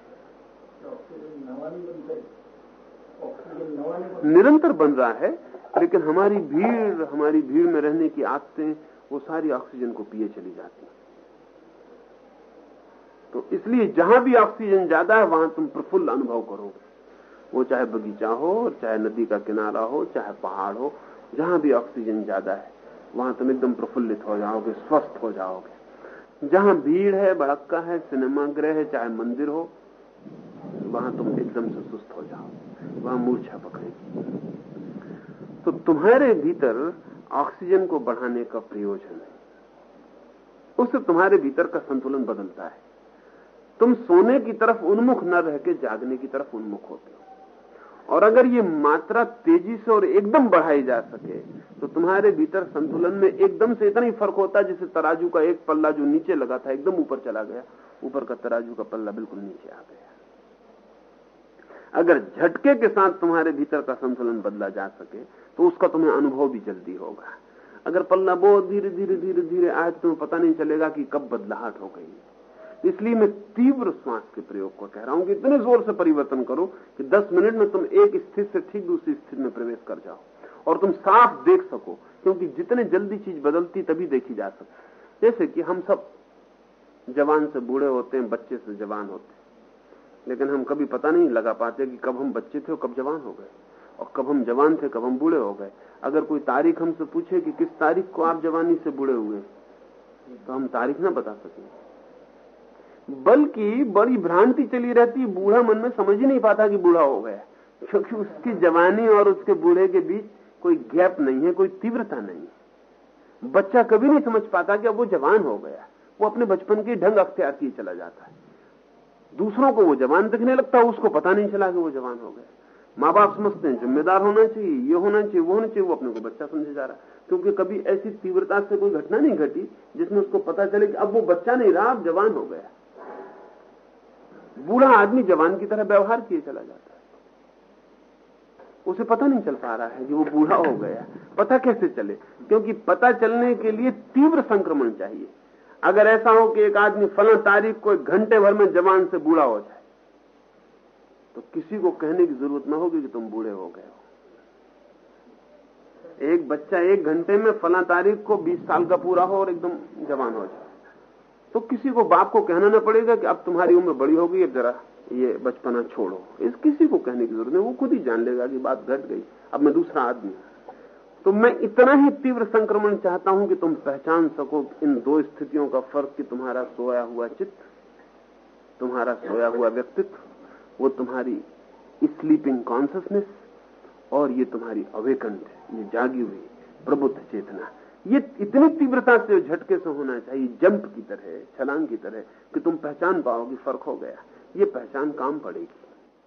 निरंतर बन रहा है लेकिन हमारी भीड़ हमारी भीड़ में रहने की आदतें, वो सारी ऑक्सीजन को पिए चली जाती तो इसलिए जहाँ भी ऑक्सीजन ज़्यादा है, वहाँ तुम प्रफुल्ल अनुभव करोगे। वो चाहे बगीचा हो, चाहे नदी का किनारा हो, चाहे पहाड़ हो, जहाँ भी ऑक्सीजन ज़्यादा है, वहाँ तुम एकदम प्रफुल्लित हो जाओगे, स्वस्थ हो जाओगे। जहाँ भीड़ है, भड़क्का है, सिनेमा गृह है, चाहे मंदिर हो, वहाँ तुम एकदम से सुस्त हो जाओ वहाँ मूर्छा पकड़ेगी। तो तुम्हारे भीतर ऑक्सीजन को बढ़ाने का प्रयोजन है। उससे तुम्हारे भीतर का संतुलन बदलता है। तुम सोने की तरफ़ उन्मुख न रह के जागने की तरफ़ उन्मुख होते हो। और अगर ये मात्रा तेज़ी से और एकदम बढ़ाई जा सके तो तुम्हारे भीतर संतुलन में एकदम से इतना ही फ़र्क होता है जैसे तराजू का एक पल्ला जो नीचे लगा था, एकदम ऊपर चला गया। ऊपर का तराजू का पल्ला बिल्कुल नीचे आ गया। अगर झटके के साथ तुम्हारे भीतर का संतुलन बदला जा सके तो उसका तुम्हें अनुभव भी जल्दी होगा। अगर पल्ला बहुत धीरे धीरे धीरे धीरे आए तो तुम्हें पता नहीं चलेगा कि कब बदलाहट हो गई। इसलिए मैं तीव्र श्वास के प्रयोग को कह रहा हूँ कि इतने ज़ोर से परिवर्तन करो कि 10 मिनट में तुम एक स्थिति से ठीक दूसरी स्थिति में प्रवेश कर जाओ और तुम साफ़ देख सको, क्योंकि जितने जल्दी चीज़ बदलती तभी देखी जा सकती जैसे कि हम सब जवान से बूढ़े होते हैं, बच्चे से जवान होते हैं, लेकिन हम कभी पता नहीं लगा पाते कि कब हम बच्चे थे और कब जवान हो गए। और कब हम जवान थे, कब हम बूढ़े हो गए। अगर कोई तारीख हमसे पूछे कि किस तारीख को आप जवानी से बूढ़े हुए तो हम तारीख ना बता सकेंगे बल्कि बड़ी भ्रांति चली रहती बूढ़ा मन में समझ ही नहीं पाता कि बूढ़ा हो गया। क्योंकि उसकी जवानी और उसके बूढ़े के बीच कोई गैप नहीं है, कोई तीव्रता नहीं है। बच्चा कभी नहीं समझ पाता कि अब वो जवान हो गया। वो अपने बचपन के ढंग अख्तियार किए चला जाता है। दूसरों को वो जवान दिखने लगता है, उसको पता नहीं चला कि वो जवान हो गया। माँ बाप समझते हैं, जिम्मेदार होना चाहिए, ये होना चाहिए, वो होना चाहिए, वो अपने को बच्चा समझे जा रहा है। क्योंकि कभी ऐसी तीव्रता से कोई घटना नहीं घटी, जिसमें उसको पता चले कि अब वो बच्चा नहीं रहा, अब जवान हो गया। बूढ़ा आदमी जवान की तरह व्यवहार किए चला जाता है। उसे पता नहीं चल पा रहा है कि वो बूढ़ा हो गया। पता कैसे चले? क्योंकि पता चलने के लिए तीव्र संक्रमण चाहिए। अगर ऐसा हो कि एक आदमी फला तारीख को एक घंटे भर में जवान से बूढ़ा हो जाए तो किसी को कहने की ज़रूरत ना होगी कि तुम बूढ़े हो गए हो। एक बच्चा एक घंटे में फला तारीख को 20 साल का पूरा हो और एकदम जवान हो जाए। तो किसी को बाप को कहना ना पड़ेगा कि अब तुम्हारी उम्र बड़ी हो गई, अब जरा ये बचपना छोड़ो। इस किसी को कहने की ज़रूरत नहीं, वो खुद ही जान लेगा कि बात घट गई, अब मैं दूसरा आदमी तो मैं इतना ही तीव्र संक्रमण चाहता हूँ कि तुम पहचान सको इन दो स्थितियों का फ़र्क कि तुम्हारा सोया हुआ चित्त, तुम्हारा सोया हुआ व्यक्तित्व वो तुम्हारी स्लीपिंग कॉन्सियसनेस और ये तुम्हारी अवेकंड ये जागी हुई प्रबुद्ध चेतना। ये इतनी तीव्रता से झटके से होना चाहिए, जंप की तरह, छलांग की तरह, कि तुम पहचान पाओगे, फ़र्क हो गया। ये पहचान काम पड़ेगी।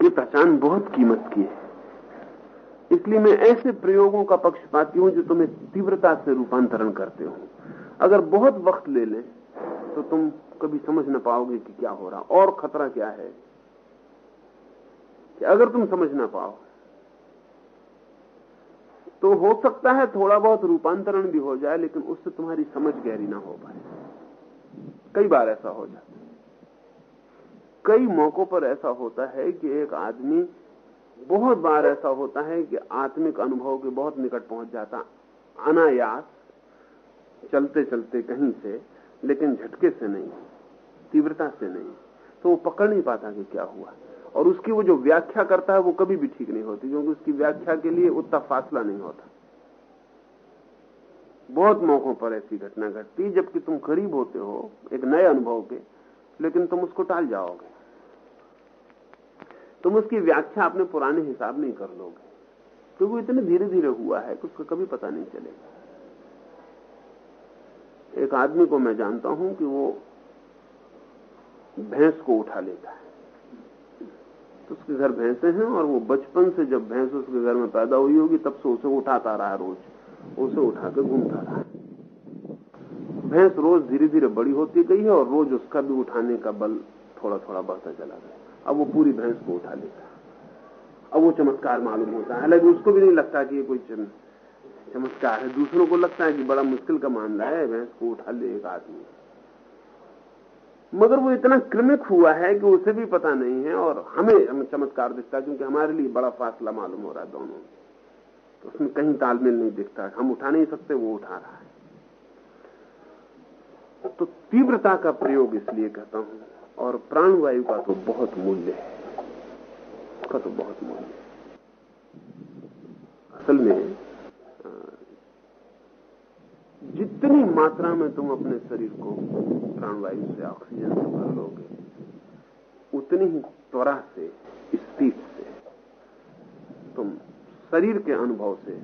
ये पहचान बहुत कीमत की है। इसलिए मैं ऐसे प्रयोगों का पक्षपाती हूँ जो तुम्हें तीव्रता से रूपांतरण करते हो। अगर बहुत वक्त ले लें तो तुम कभी समझ ना पाओगे कि क्या हो रहा। और खतरा क्या है? कि अगर तुम समझ ना पाओ तो हो सकता है थोड़ा बहुत रूपांतरण भी हो जाए, लेकिन उससे तुम्हारी समझ गहरी ना हो पाए। कई बार ऐसा हो जाता है। कई मौकों पर ऐसा होता है कि एक आदमी, बहुत बार ऐसा होता है कि आत्मिक अनुभव के बहुत निकट पहुँच जाता, अनायास चलते चलते कहीं से, लेकिन झटके से नहीं, तीव्रता से नहीं तो वो पकड़ नहीं पाता कि क्या हुआ। और उसकी वो जो व्याख्या करता है वो कभी भी ठीक नहीं होती, क्योंकि उसकी व्याख्या के लिए उतना फासला नहीं होता। बहुत मौकों पर ऐसी घटना घटती, जबकि तुम करीब होते हो, एक नए अनुभव के, लेकिन तुम उसको टाल जाओगे। तुम उसकी व्याख्या अपने पुराने हिसाब नहीं कर लोगे। क्योंकि वो इतने धीरे धीरे हुआ है कि उसका कभी पता नहीं चलेगा। एक आदमी को मैं जानता हूँ कि वो भैंस को उठा लेता है। तो उसके घर भैंसे हैं और वो बचपन से जब भैंस उसके घर में पैदा हुई होगी, तब से उसे उठाता रहा रोज। उसे उठा के घूमता रहा भैंस रोज धीरे धीरे बड़ी होती गई है और रोज उसका भी उठाने का बल थोड़ा थोड़ा बढ़ता चला गया। अब वो पूरी भैंस को उठा लेता अब वो चमत्कार मालूम होता है। हालाँकि उसको भी नहीं लगता कि ये कोई चमत्कार है। दूसरों को लगता है कि बड़ा मुश्किल का मामला है, भैंस को उठा ले एक आदमी। मगर वो इतना क्रमिक हुआ है कि उसे भी पता नहीं है और हमें हमें चमत्कार दिखता है क्योंकि हमारे लिए बड़ा फासला मालूम हो रहा है दोनों तो उसमें कहीं तालमेल नहीं दिखता हम उठा नहीं सकते, वो उठा रहा है। तो तीव्रता का प्रयोग इसलिए कहता हूँ और प्राणवायु का तो बहुत मूल्य है। उसका तो बहुत मूल्य है। असल में जितनी मात्रा में तुम अपने शरीर को प्राणवायु से ऑक्सीजन से भर लोगे, उतनी ही त्वरा से स्पीड से, तुम शरीर के अनुभव से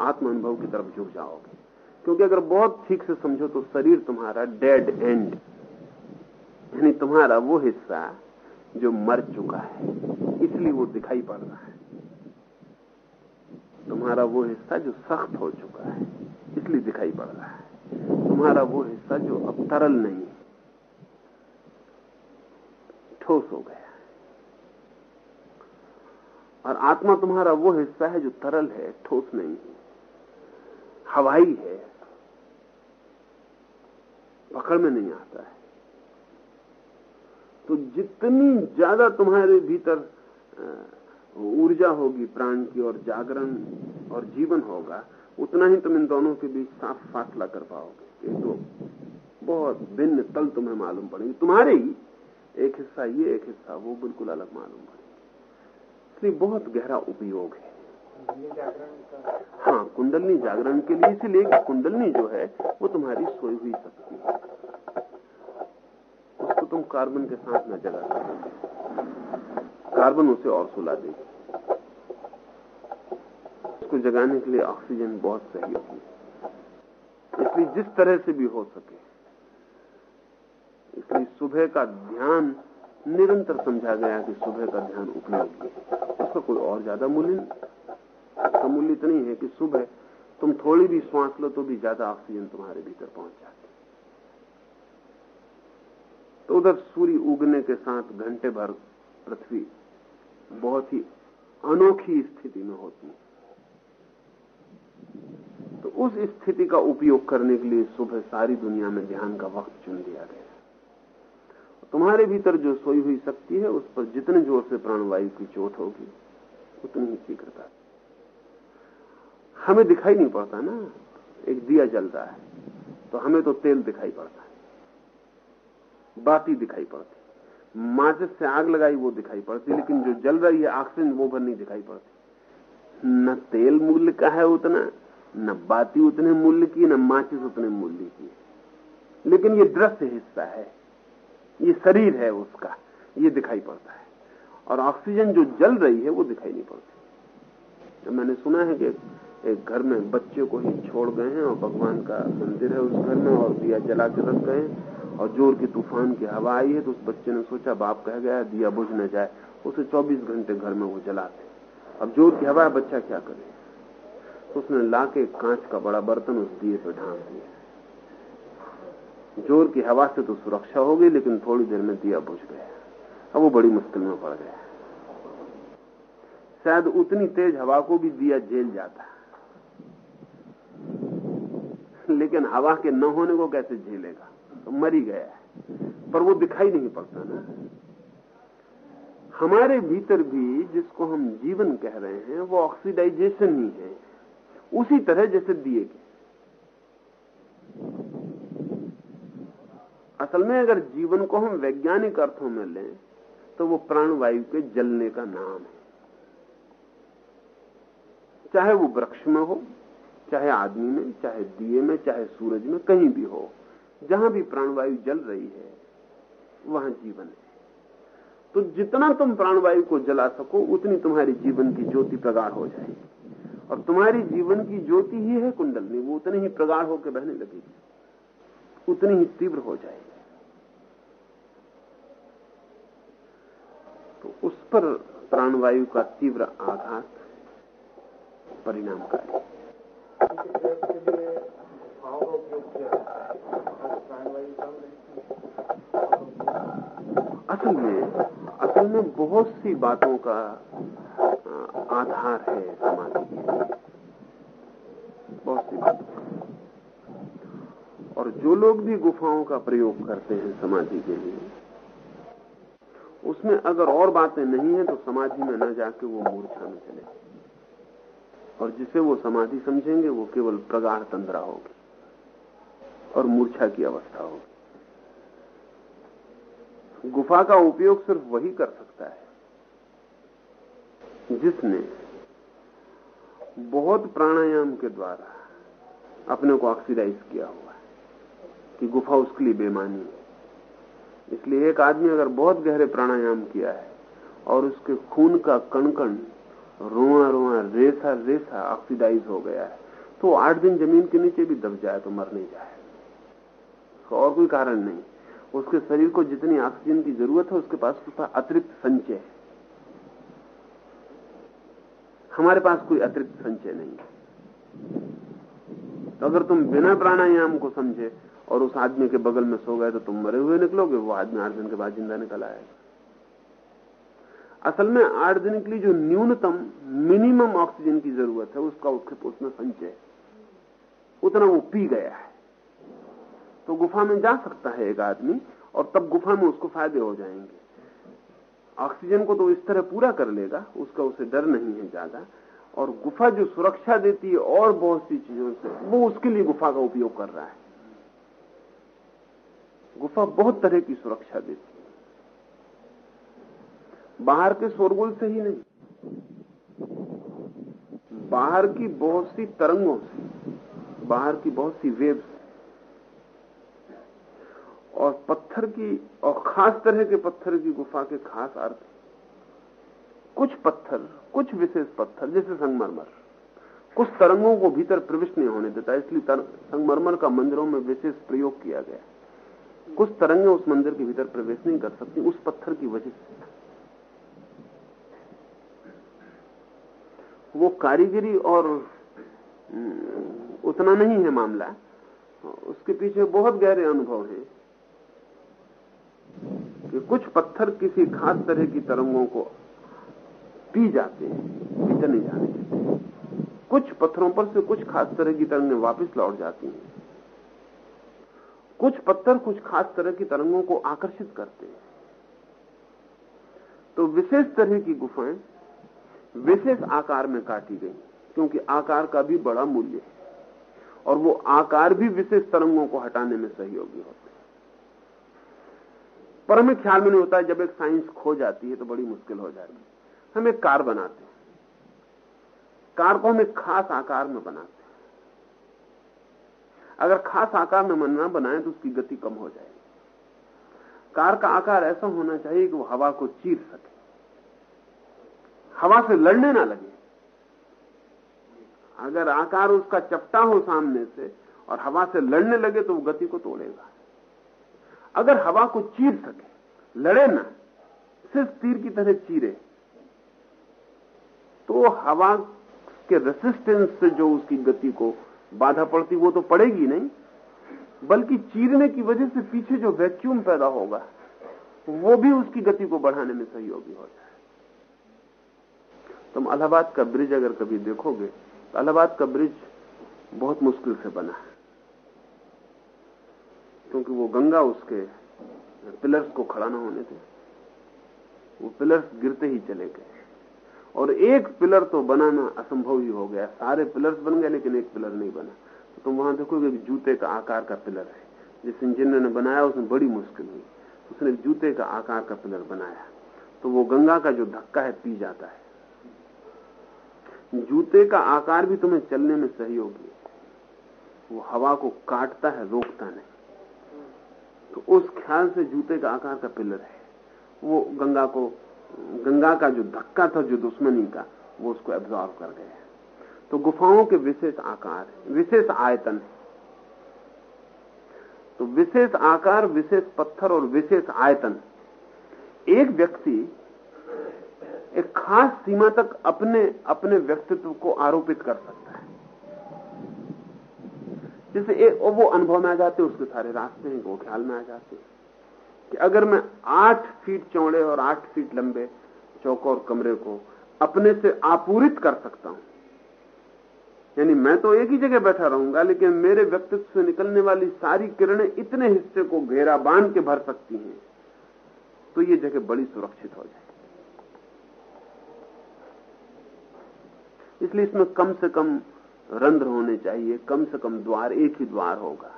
आत्म अनुभव की तरफ़ झुक जाओगे। क्योंकि अगर बहुत ठीक से समझो तो शरीर तुम्हारा डेड एंड यानी तुम्हारा वो हिस्सा जो मर चुका है, इसलिए वो दिखाई पड़ रहा है। तुम्हारा वो हिस्सा जो सख्त हो चुका है। इसलिए दिखाई पड़ रहा है। तुम्हारा वो हिस्सा जो अब तरल नहीं, ठोस हो गया और आत्मा तुम्हारा वो हिस्सा है जो तरल है, ठोस नहीं हवाई है, पकड़ में नहीं आता है। तो जितनी ज़्यादा तुम्हारे भीतर ऊर्जा होगी, प्राण की और जागरण और जीवन होगा उतना ही तुम इन दोनों के बीच साफ़ फासला कर पाओगे। ये तो बहुत भिन्न तल तुम्हें मालूम पड़ेगी। तुम्हारे ही एक हिस्सा, ये एक हिस्सा, वो बिल्कुल अलग मालूम पड़ेगा। इसलिए बहुत गहरा उपयोग है। हाँ कुंडलनी जागरण के लिए, इसलिए कुंडलनी जो है, वो तुम्हारी सोई हुई शक्ति है। उसको तुम कार्बन के साथ न जगा कार्बन उसे और सुला देगी। उसको जगाने के लिए ऑक्सीजन बहुत सही होती है। इसलिए जिस तरह से भी हो सके, इसलिए सुबह का ध्यान निरंतर समझा गया कि सुबह का ध्यान उपयोगी है। उसका कोई और ज़्यादा मूल्य मूल्य इतनी है कि सुबह तुम थोड़ी भी श्वास लो तो भी ज़्यादा ऑक्सीजन तुम्हारे भीतर पहुँच जाती है। तो उधर सूर्य उगने के साथ घंटे भर पृथ्वी बहुत ही अनोखी स्थिति में होती है। उस स्थिति का उपयोग करने के लिए सुबह सारी दुनिया में ध्यान का वक्त चुन लिया गया तुम्हारे भीतर जो सोई हुई शक्ति है, उस पर जितने ज़ोर से प्राणवायु की चोट होगी, उतनी ही शीघ्रता। हमें दिखाई नहीं पड़ता ना, एक दिया जल रहा है तो हमें तो तेल दिखाई पड़ता है, बाती दिखाई पड़ती माचिस से आग लगाई वो दिखाई पड़ती लेकिन जो जल रही है, ऑक्सीजन वो भर नहीं दिखाई पड़ती। न तेल मूल्य का है उतना न बाती उतने मूल्य की, न माचिस उतने मूल्य की। लेकिन ये दृश्य हिस्सा है, ये शरीर है उसका, ये दिखाई पड़ता है। और ऑक्सीजन जो जल रही है, वो दिखाई नहीं पड़ती। तो मैंने सुना है कि एक घर में बच्चे को ही छोड़ गए हैं और भगवान का मंदिर है उस घर में और दिया जला के रख गए और ज़ोर की तूफ़ान की हवा आई है तो उस बच्चे ने सोचा, बाप कह गया, दिया बुझ न जाए। उसे 24 घंटे घर में वो जलाते अब ज़ोर की हवा है, बच्चा क्या करे? उसने लाके कांच का बड़ा बर्तन उस दिए पर ढांक दिया। ज़ोर की हवा से तो सुरक्षा हो गई, लेकिन थोड़ी देर में दिया बुझ गया। अब वो बड़ी मुश्किल में पड़ गया। शायद उतनी तेज हवा को भी दिया जेल जाता। लेकिन हवा के न होने को कैसे झेलेगा? तो मर गया है। पर वो दिखाई नहीं पड़ता ना। हमारे भीतर भी जिसको हम जीवन कह रहे हैं, वो ऑक्सीडाइजेशन ही है। उसी तरह जैसे दिए के असल में अगर जीवन को हम वैज्ञानिक अर्थों में लें तो वो प्राणवायु के जलने का नाम है। चाहे वो वृक्ष में हो, चाहे आदमी में, चाहे दिए में, चाहे सूरज में, कहीं भी हो, जहाँ भी प्राणवायु जल रही है, वहाँ जीवन है। तो जितना तुम प्राणवायु को जला सको, उतनी तुम्हारी जीवन की ज्योति प्रगाढ़ हो जाएगी। और तुम्हारी जीवन की ज्योति ही है कुंडलनी वो उतनी ही प्रगाढ़ होकर बहने लगेगी, उतनी ही तीव्र हो जाएगी। तो उस पर प्राणवायु का तीव्र आघात परिणामकारी। असल में असल में बहुत सी बातों का आधार है समाधि बहुत सी बातों। और जो लोग भी गुफाओं का प्रयोग करते हैं समाधि के लिए, उसमें अगर और बातें नहीं है तो समाधि में न जाके वो मूर्छा में चले। और जिसे वो समाधि समझेंगे, वो केवल प्रगाढ़ तंद्रा होगी और मूर्छा की अवस्था होगी। गुफा का उपयोग सिर्फ़ वही कर सकता है, जिसने बहुत प्राणायाम के द्वारा अपने को ऑक्सीडाइज किया हुआ है कि गुफा उसके लिए बेमानी है। इसलिए एक आदमी अगर बहुत गहरे प्राणायाम किया है और उसके खून का कण कण रोआ रोआ रेसा रेसा ऑक्सीडाइज हो गया है तो आठ दिन ज़मीन के नीचे भी दब जाए तो मर नहीं जाए। और कोई कारण नहीं। उसके शरीर को जितनी ऑक्सीजन की ज़रूरत है, उसके पास उसका अतिरिक्त संचय है। हमारे पास कोई अतिरिक्त संचय नहीं है। तो अगर तुम बिना प्राणायाम को समझे और उस आदमी के बगल में सो गए तो तुम मरे हुए निकलोगे, वो आदमी आठ दिन के बाद ज़िंदा निकल आएगा। असल में आठ दिन के लिए जो न्यूनतम, मिनिमम ऑक्सीजन की ज़रूरत है, उसका उसके उसमें संचय उतना वो पी गया है। तो गुफा में जा सकता है एक आदमी, और तब गुफा में उसको फ़ायदे हो जाएँगे। ऑक्सीजन को तो इस तरह पूरा कर लेगा, उसका उसे डर नहीं है ज़्यादा। और गुफा जो सुरक्षा देती है और बहुत सी चीज़ों से, वो उसके लिए गुफा का उपयोग कर रहा है। गुफा बहुत तरह की सुरक्षा देती है। बाहर के शोरगुल से ही नहीं। बाहर की बहुत सी तरंगों से, बाहर की बहुत सी वेव्स और पत्थर की, और खास तरह के पत्थर की गुफा के खास अर्थ कुछ पत्थर, कुछ विशेष पत्थर, जैसे संगमरमर। कुछ तरंगों को भीतर प्रविष्ट नहीं होने देता, इसलिए संगमरमर का मंदिरों में विशेष प्रयोग किया गया। कुछ तरंगे उस मंदिर के भीतर प्रवेश नहीं कर सकती, उस पत्थर की वजह से। वो कारीगरी और उतना नहीं है मामला। उसके पीछे बहुत गहरे अनुभव हैं। कि कुछ पत्थर किसी खास तरह की तरंगों को पी जाते हैं नहीं जाने देते कुछ पत्थरों पर से कुछ खास तरह की तरंगें वापस लौट जाती हैं। कुछ पत्थर कुछ खास तरह की तरंगों को आकर्षित करते हैं। तो विशेष तरह की गुफाएँ विशेष आकार में काटी गई, क्योंकि आकार का भी बड़ा मूल्य है, और वो आकार भी विशेष तरंगों को हटाने में सहयोगी होते पर हमें ख्याल में नहीं होता है, जब एक साइंस खो जाती है तो बड़ी मुश्किल हो जाती है। हम एक कार बनाते हैं। कार को हम एक खास आकार में बनाते हैं। अगर खास आकार में मन ना बनाए तो उसकी गति कम हो जाएगी। कार का आकार ऐसा होना चाहिए कि वो हवा को चीर सके। हवा से लड़ने ना लगे। अगर आकार उसका चपटा हो सामने से और हवा से लड़ने लगे तो वो गति को तोड़ेगा। अगर हवा को चीर सके, लड़े ना, सिर्फ़ तीर की तरह चीरे तो हवा के रेसिस्टेंस से जो उसकी गति को बाधा पड़ती, वो तो पड़ेगी नहीं, बल्कि चीरने की वजह से पीछे जो वैक्यूम पैदा होगा, वो भी उसकी गति को बढ़ाने में सहयोगी हो जाए। तुम अलाहाबाद का ब्रिज अगर कभी देखोगे तो अलाहाबाद का ब्रिज बहुत मुश्किल से बना है। क्योंकि वो गंगा उसके पिलर्स को खड़ा ना होने थे। वो पिलर्स गिरते ही चले गए। और एक पिलर तो बनाना असंभव ही हो गया। सारे पिलर्स बन गए, लेकिन एक पिलर नहीं बना। तो तुम वहाँ देखोगे जूते का आकार का पिलर है। जिस इंजीनियर ने बनाया, उसमें बड़ी मुश्किल हुई। उसने जूते का आकार का पिलर बनाया। तो वो गंगा का जो धक्का है, पी जाता है। जूते का आकार भी तुम्हें चलने में सहयोगी वो हवा को काटता है, रोकता नहीं। तो उस ख्याल से जूते का आकार का पिलर है। वो गंगा को, गंगा का जो धक्का था, जो दुश्मनी का, वो उसको एब्जॉर्व कर गया तो गुफाओं के विशेष आकार, विशेष आयतन तो विशेष आकार, विशेष पत्थर और विशेष आयतन। एक व्यक्ति एक खास सीमा तक अपने अपने व्यक्तित्व को आरोपित कर सकता जैसे एक वो अनुभव में आ जाते हैं, उसके सारे रास्ते हैं, वो ख्याल में आ जाते हैं। कि अगर मैं आठ फीट चौड़े और आठ फीट लंबे चौकोर कमरे को अपने से आपूरित कर सकता हूँ, यानी मैं तो एक ही जगह बैठा रहूँगा, लेकिन मेरे व्यक्तित्व से निकलने वाली सारी किरणें इतने हिस्से को घेरा बाँध के भर सकती हैं तो ये जगह बड़ी सुरक्षित हो जाए इसलिए इसमें कम से कम रंध्र होने चाहिए, कम से कम द्वार एक ही द्वार होगा।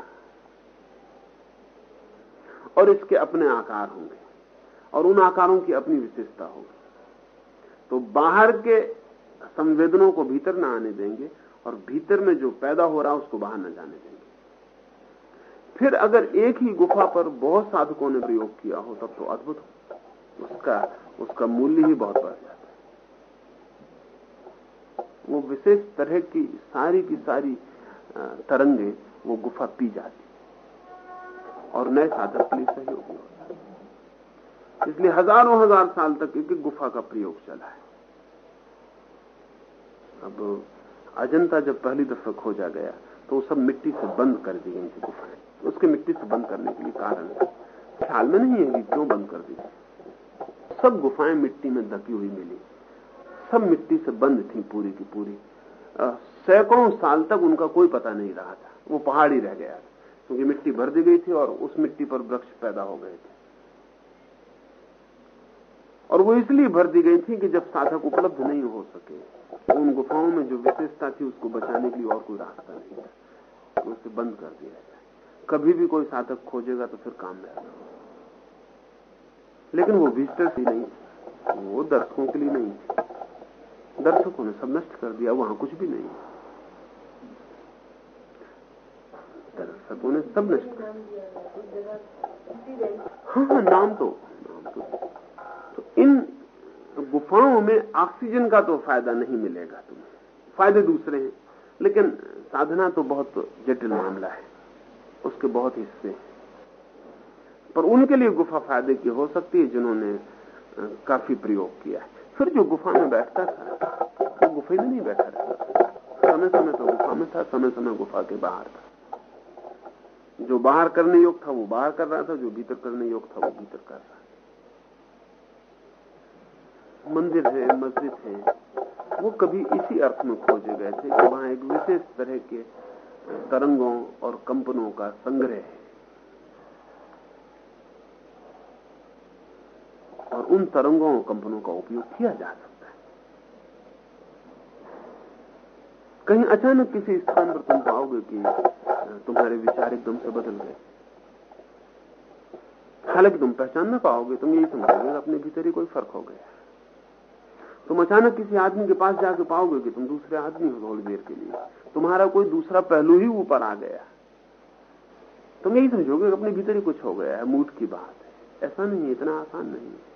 और इसके अपने आकार होंगे, और उन आकारों की अपनी विशेषता होगी। तो बाहर के संवेदनों को भीतर ना आने देंगे, और भीतर में जो पैदा हो रहा है उसको बाहर न जाने देंगे। फिर अगर एक ही गुफा पर बहुत साधकों ने प्रयोग किया हो, तब तो अद्भुत उसका उसका मूल्य ही बहुत बढ़ जाता वो विशेष तरह की सारी की सारी तरंगे वो गुफा पी जाती और नए साधक के लिए सहयोगी होता इसलिए हज़ारों हज़ार साल तक एक गुफा का प्रयोग चला है। अब अजंता जब पहली दफ़ा खोजा गया तो वो सब मिट्टी से बंद कर दी गई गुफाएँ उसके मिट्टी से बंद करने के लिए कारण ख्याल में नहीं है कि क्यों बंद कर दी सब गुफाएँ मिट्टी में ढकी हुई मिली। सब मिट्टी से बंद थी पूरी की पूरी। सैकड़ों साल तक उनका कोई पता नहीं रहा था। वो पहाड़ रह गया था, क्योंकि मिट्टी भर दी गई थी और उस मिट्टी पर वृक्ष पैदा हो गए थे। और वो इसलिए भर दी गई थी कि जब साधक उपलब्ध नहीं हो सके तो उन गुफाओं में जो विशेषता थी उसको बचाने के लिए और कोई रास्ता नहीं था। तो उसे बंद कर दिया जाए कभी भी कोई साधक खोजेगा तो फिर काम आएगा लेकिन वो विजिटर्स ही नहीं, वो दर्शकों के लिए नहीं दर्शकों ने सब नष्ट कर दिया, वहाँ कुछ भी नहीं। दर्शकों ने सब नष्ट कर हाँ हाँ नाम तो नाम तो। तो इन गुफाओं में ऑक्सीजन का तो फ़ायदा नहीं मिलेगा तुम्हें। फ़ायदे दूसरे हैं, लेकिन साधना तो बहुत जटिल मामला है। उसके बहुत हिस्से हैं। पर उनके लिए गुफा फ़ायदे की हो सकती है, जिन्होंने काफ़ी प्रयोग किया है। फिर जो गुफा में बैठता था, वो तो गुफा में नहीं बैठा रहता समय समय तो गुफा में था, समय समय गुफा के बाहर था। जो बाहर करने योग था, वो बाहर कर रहा था, जो भीतर करने योग था, वो भीतर कर रहा था। मंदिर है, मस्जिद है, वो कभी इसी अर्थ में खोजे गए थे कि वहाँ एक विशेष तरह के तरंगों और कंपनों का संग्रह है। उन तरंगों और कंपनों का उपयोग किया जा सकता है। कहीं अचानक किसी स्थान पर तुम पाओगे कि तुम्हारे विचार एकदम से बदल गए। हालाँकि तुम पहचान ना पाओगे, तुम यही समझोगे अपने भीतर ही कोई फ़र्क हो गया। तुम अचानक किसी आदमी के पास जाके पाओगे कि तुम दूसरे आदमी हो थोड़ी देर के लिए। तुम्हारा कोई दूसरा पहलू ही ऊपर आ गया। तुम यही समझोगे अपने भीतर ही कुछ हो गया है, मूड की बात है। ऐसा नहीं है, इतना आसान नहीं है।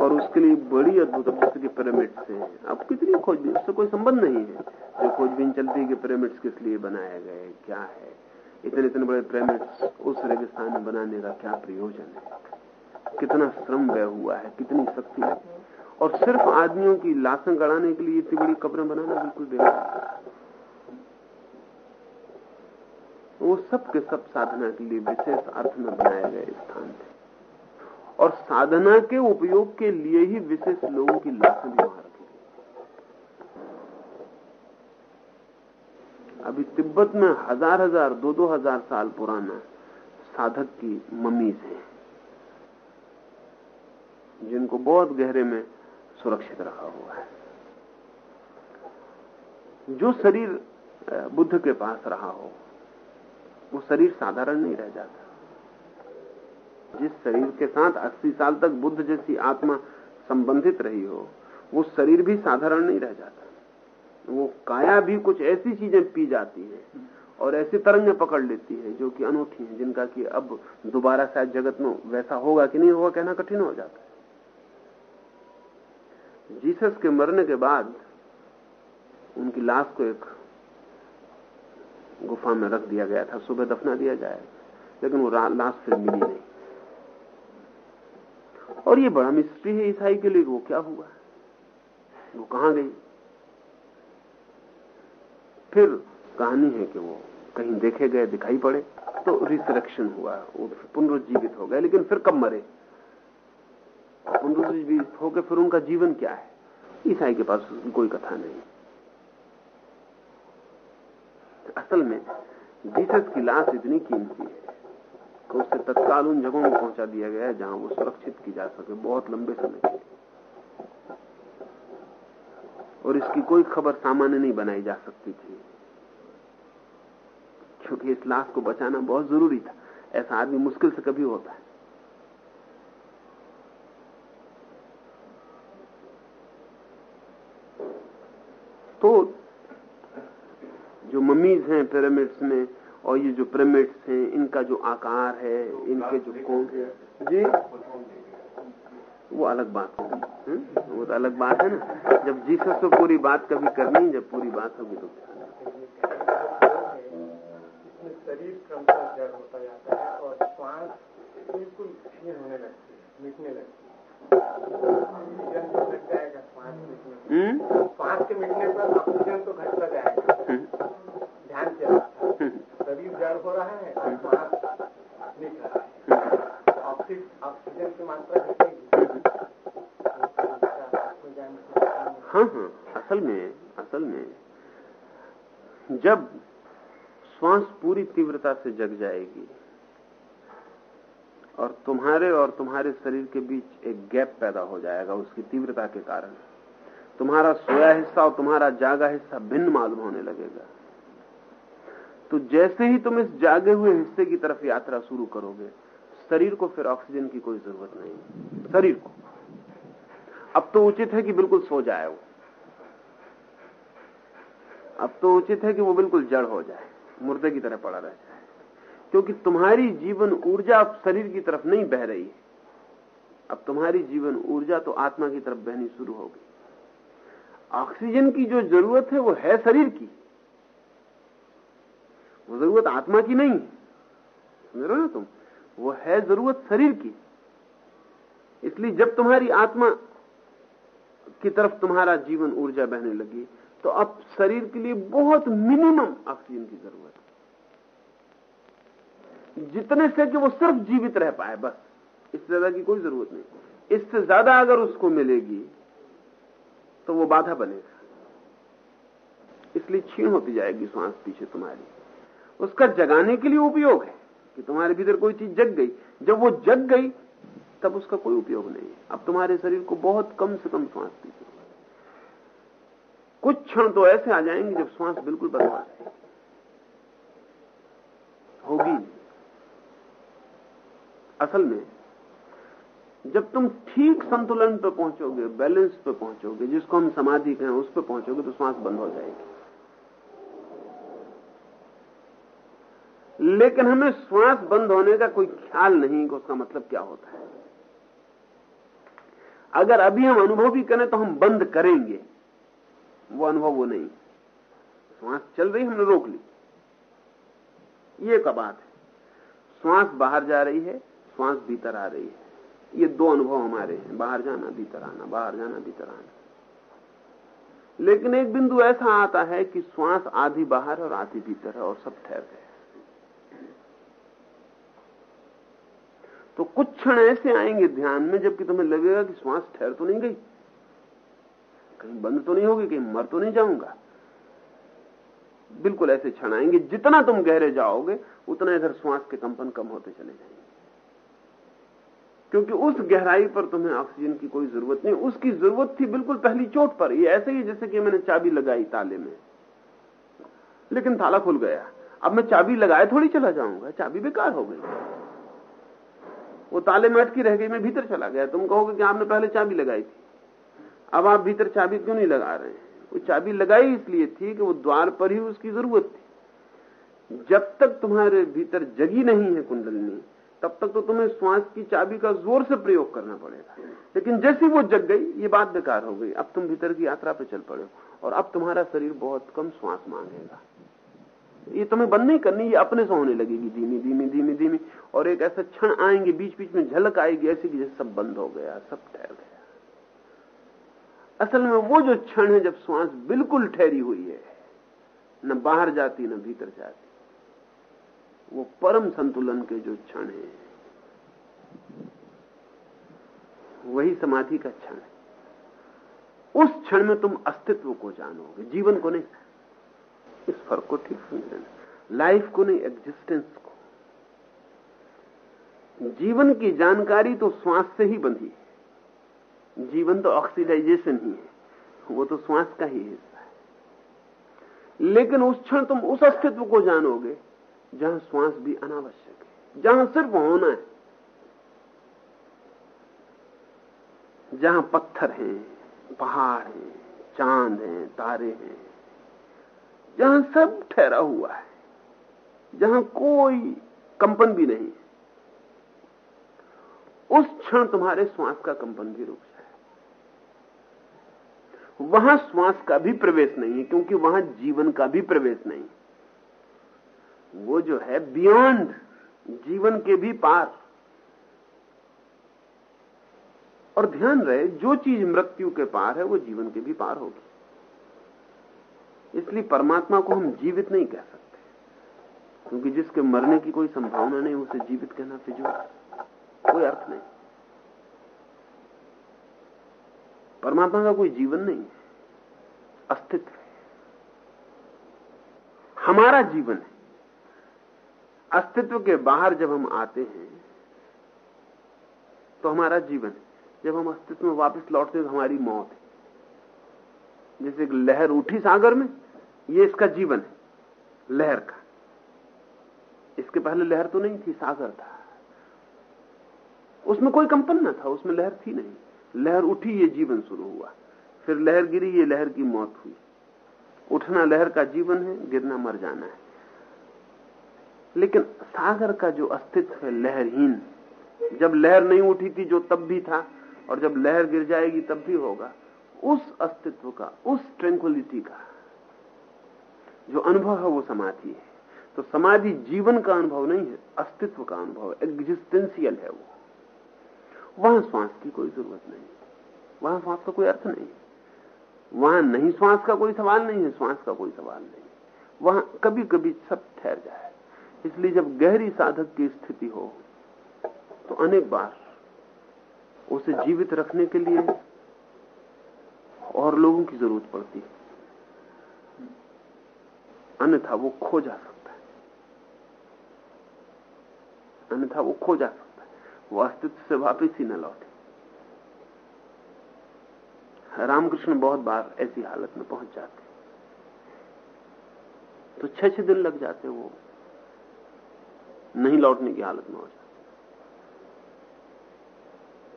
और उसके लिए बड़ी अद्भुत जैसे कि पिरामिड्स हैं। अब कितनी खोजबीन उससे कोई संबंध नहीं है। जो खोजबीन चलती है कि पिरामिड्स किस लिए बनाए गए क्या है? इतने इतने बड़े पिरामिड्स उस रेगिस्तान में बनाने का क्या प्रयोजन है? कितना श्रम व्यय हुआ है, कितनी शक्ति लगी और सिर्फ़ आदमियों की लाशें गड़ाने के लिए इतनी बड़ी कब्रें बनाना बिल्कुल बेकार वो सब के सब साधना के लिए विशेष अर्थ में बनाए गए स्थान थे। और साधना के उपयोग के लिए ही विशेष लोगों की लाशें भी वहाँ रखी अभी तिब्बत में हज़ार हज़ार, दो दो हज़ार साल पुराना साधक की मम्मीज हैं जिनको बहुत गहरे में सुरक्षित रखा हुआ है। जो शरीर बुद्ध के पास रहा हो, वो शरीर साधारण नहीं रह जाता। जिस शरीर के साथ 80 साल तक बुद्ध जैसी आत्मा संबंधित रही हो, वो शरीर भी साधारण नहीं रह जाता। वो काया भी कुछ ऐसी चीज़ें पी जाती है और ऐसी तरंगें पकड़ लेती है जो कि अनूठी हैं, जिनका कि अब दोबारा शायद जगत में वैसा होगा कि नहीं होगा, कहना कठिन हो जाता है। जीसस के मरने के बाद उनकी लाश को एक गुफा में रख दिया गया था, सुबह दफना दिया जाए लेकिन वो लाश फिर मिली नहीं। और ये बड़ा मिस्ट्री है ईसाई के लिए, वो क्या हुआ? वो कहाँ गई? फिर कहानी है कि वो कहीं देखे गए, दिखाई पड़े तो रिसरेक्शन हुआ, वो पुनरुज्जीवित हो गए, लेकिन फिर कब मरे? पुनरुज्जीवित होकर फिर उनका जीवन क्या है? ईसाई के पास कोई कथा नहीं। असल में, जीसस की लाश इतनी कीमती है कि उसे तत्काल उन जगहों में पहुँचा दिया गया है जहाँ वो सुरक्षित की जा सके, बहुत लंबे समय के और इसकी कोई खबर सामान्य नहीं बनाई जा सकती थी। क्योंकि इस लाश को बचाना बहुत ज़रूरी था। ऐसा आदमी मुश्किल से कभी होता है। तो जो मम्मीज हैं पिरामिड्स में और ये जो पिरामिड्स हैं इनका जो आकार है इनके जो कोण जी। वो अलग बात होगी हम्म? वो तो अलग बात है ना। जब जीसस से पूरी बात कभी करनी जब पूरी बात होगी तो शरीर क्रमशः जड़ होता जाता है और श्वास बिल्कुल क्षीण होने लगती है मिटने लगती है। हम्म? श्वास के मिटने पर ऑक्सीजन तो घटता जाएगा। ध्यान से शरीर जड़ हो रहा है ऑक्सीजन की मात्रा हाँ हाँ असल में असल में, जब श्वास पूरी तीव्रता से जग जाएगी और तुम्हारे और तुम्हारे शरीर के बीच एक गैप पैदा हो जाएगा उसकी तीव्रता के कारण, तुम्हारा सोया हिस्सा और तुम्हारा जागा हिस्सा भिन्न मालूम होने लगेगा। तो जैसे ही तुम इस जागे हुए हिस्से की तरफ़ यात्रा शुरू करोगे, शरीर को फिर ऑक्सीजन की कोई ज़रूरत नहीं। शरीर को। अब तो उचित है कि बिल्कुल सो जाए वो। अब तो उचित है कि वो बिल्कुल जड़ हो जाए, मुर्दे की तरह पड़ा रह जाए। क्योंकि तुम्हारी जीवन ऊर्जा अब शरीर की तरफ़ नहीं बह रही है। अब तुम्हारी जीवन ऊर्जा तो आत्मा की तरफ़ बहनी शुरू होगी ऑक्सीजन की जो ज़रूरत है वो है शरीर की। वो ज़रूरत आत्मा की नहीं। समझ रहे हो ना तुम? वो है ज़रूरत शरीर की। इसलिए जब तुम्हारी आत्मा की तरफ़ तुम्हारा जीवन ऊर्जा बहने लगी तो अब शरीर के लिए बहुत मिनिमम ऑक्सीजन की ज़रूरत है। जितने से कि वो सिर्फ़ जीवित रह पाए, बस। इससे ज़्यादा की कोई ज़रूरत नहीं। इससे ज़्यादा अगर उसको मिलेगी तो वो बाधा बनेगा। इसलिए छीण होती जाएगी श्वास पीछे तुम्हारी। उसका जगाने के लिए उपयोग है कि तुम्हारे भीतर कोई चीज़ जग गई। जब वो जग गई, तब उसका कोई उपयोग नहीं है। अब तुम्हारे शरीर को बहुत कम से कम श्वास ज़रूरत कुछ क्षण तो ऐसे आ जाएँगे जब श्वास बिल्कुल बंद जाएगी होगी। असल में, जब तुम ठीक संतुलन पर पहुंचोगे, बैलेंस पर पहुंचोगे, जिसको हम समाधि कहें, उस पर पहुंचोगे तो श्वास बंद हो जाएगी। लेकिन हमें श्वास बंद होने का कोई ख्याल नहीं कि उसका मतलब क्या होता है। अगर अभी हम अनुभव भी करें तो हम बंद करेंगे। वो अनुभव वो नहीं। श्वास चल रही, हमने रोक ली। ये का बात है। श्वास बाहर जा रही है, श्वास भीतर आ रही है। ये दो अनुभव हमारे हैं। बाहर जाना, भीतर आना, बाहर जाना, भीतर आना। लेकिन एक बिंदु ऐसा आता है कि श्वास आधी बाहर और आधी भीतर है और सब ठहर गए। तो कुछ क्षण ऐसे आएँगे ध्यान में जबकि तुम्हें लगेगा कि श्वास ठहर तो नहीं गई। कहीं बंद तो नहीं होगी, कहीं मर तो नहीं जाऊँगा। बिल्कुल ऐसे क्षण आएँगे, जितना तुम गहरे जाओगे, उतना इधर श्वास के कंपन कम होते चले जाएँगे। क्योंकि उस गहराई पर तुम्हें ऑक्सीजन की कोई ज़रूरत नहीं, उसकी ज़रूरत थी बिल्कुल पहली चोट पर। ये ऐसे ही जैसे कि मैंने चाबी लगाई ताले में। लेकिन ताला खुल गया। अब मैं चाबी लगाए थोड़ी चला जाऊँगा, चाबी बेकार हो गई। वो ताले में अटकी रह गई, मैं भीतर चला गया। तुम कहोगे कि आपने पहले चाबी लगाई थी। अब आप भीतर चाबी क्यों नहीं लगा रहे हैं? वो चाबी लगाई इसलिए थी कि वो द्वार पर ही उसकी ज़रूरत थी। जब तक तुम्हारे भीतर जगी नहीं है कुंडलनी, तब तक तो तुम्हें श्वास की चाबी का ज़ोर से प्रयोग करना पड़ेगा। लेकिन जैसी वो जग गई, ये बात बेकार हो गई। अब तुम भीतर की यात्रा पे चल पड़े और अब तुम्हारा शरीर बहुत कम श्वास मांगेगा। ये तुम्हें बंद नहीं करनी, ये अपने से होने लगेगी, धीमी धीमी धीमी धीमी। और एक ऐसा क्षण आएँगे बीच बीच में झलक आएगी, ऐसी कि जैसे सब बंद हो गया, सब ठहर गया। असल में वो जो क्षण है जब श्वास बिल्कुल ठहरी हुई है, न बाहर जाती, न भीतर जाती, वो परम संतुलन के जो क्षण है, वही समाधि का क्षण है। उस क्षण में तुम अस्तित्व को जानोगे, जीवन को नहीं इस फ़र्क को ठीक समझ लेना लाइफ को नहीं एग्जिस्टेंस को। जीवन की जानकारी तो श्वास से ही बंधी है। जीवन तो ऑक्सीडाइजेशन ही है। वो तो श्वास का ही हिस्सा है। लेकिन उस क्षण तुम उस अस्तित्व को जानोगे, जहाँ श्वास भी अनावश्यक है, जहाँ सिर्फ़ होना है। जहाँ पत्थर हैं, पहाड़ हैं, चाँद हैं, तारे हैं जहाँ सब ठहरा हुआ है, जहाँ कोई कंपन भी नहीं उस क्षण तुम्हारे श्वास का कंपन भी रुक जाए। वहाँ श्वास का भी प्रवेश नहीं है, क्योंकि वहाँ जीवन का भी प्रवेश नहीं वो जो है बियॉन्ड जीवन के भी पार। और ध्यान रहे, जो चीज़ मृत्यु के पार है, वो जीवन के भी पार होगी। इसलिए परमात्मा को हम जीवित नहीं कह सकते। क्योंकि जिसके मरने की कोई संभावना नहीं, उसे जीवित कहना फिजूल कोई अर्थ नहीं। परमात्मा का कोई जीवन नहीं है। अस्तित्व हमारा जीवन है। अस्तित्व के बाहर जब हम आते हैं तो हमारा जीवन है। जब हम अस्तित्व में वापस लौटते हैं तो हमारी मौत है। जैसे लहर उठी सागर में, ये इसका जीवन है, लहर का। इसके पहले लहर तो नहीं थी, सागर था। उसमें कोई कंपन न था, उसमें लहर थी नहीं। लहर उठी, ये जीवन शुरू हुआ। फिर लहर गिरी, ये लहर की मौत हुई। उठना लहर का जीवन है, गिरना मर जाना है। लेकिन सागर का जो अस्तित्व है, लहरहीन, जब लहर नहीं उठी थी, जो तब भी था, और जब लहर गिर जाएगी, तब भी होगा। उस अस्तित्व का, उस ट्रैंक्विलिटी का जो अनुभव है वो समाधि है। तो समाधि जीवन का अनुभव नहीं है, अस्तित्व का अनुभव एग्जिस्टेंशियल है वो। वहाँ श्वास की कोई ज़रूरत नहीं। वहाँ श्वास का कोई अर्थ नहीं। वहाँ नहीं श्वास का कोई सवाल नहीं है, श्वास का कोई सवाल नहीं। वहाँ कभी कभी सब ठहर जाए। इसलिए जब गहरी साधक की स्थिति हो तो अनेक बार उसे जीवित रखने के लिए और लोगों की ज़रूरत पड़ती है। अन्यथा वो खो जा सकता है। अन्यथा वो खो जा सकता है। वो अस्तित्व से वापस ही न लौटे। रामकृष्ण बहुत बार ऐसी हालत में पहुँच जाते तो छह छह दिन लग जाते वो नहीं लौटने की हालत में हो जाते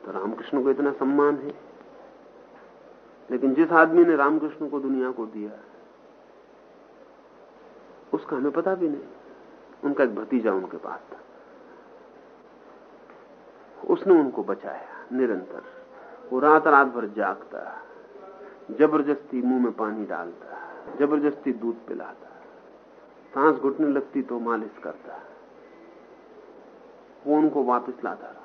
तो रामकृष्ण को इतना सम्मान है। लेकिन जिस आदमी ने रामकृष्ण को दुनिया को दिया उसका हमें पता भी नहीं। उनका एक भतीजा उनके पास था। उसने उनको बचाया, निरंतर। वो रात रात भर जागता, ज़बरदस्ती मुँह में पानी डालता, ज़बरदस्ती दूध पिलाता। सांस घुटने लगती तो मालिश करता। वो उनको वापस लाता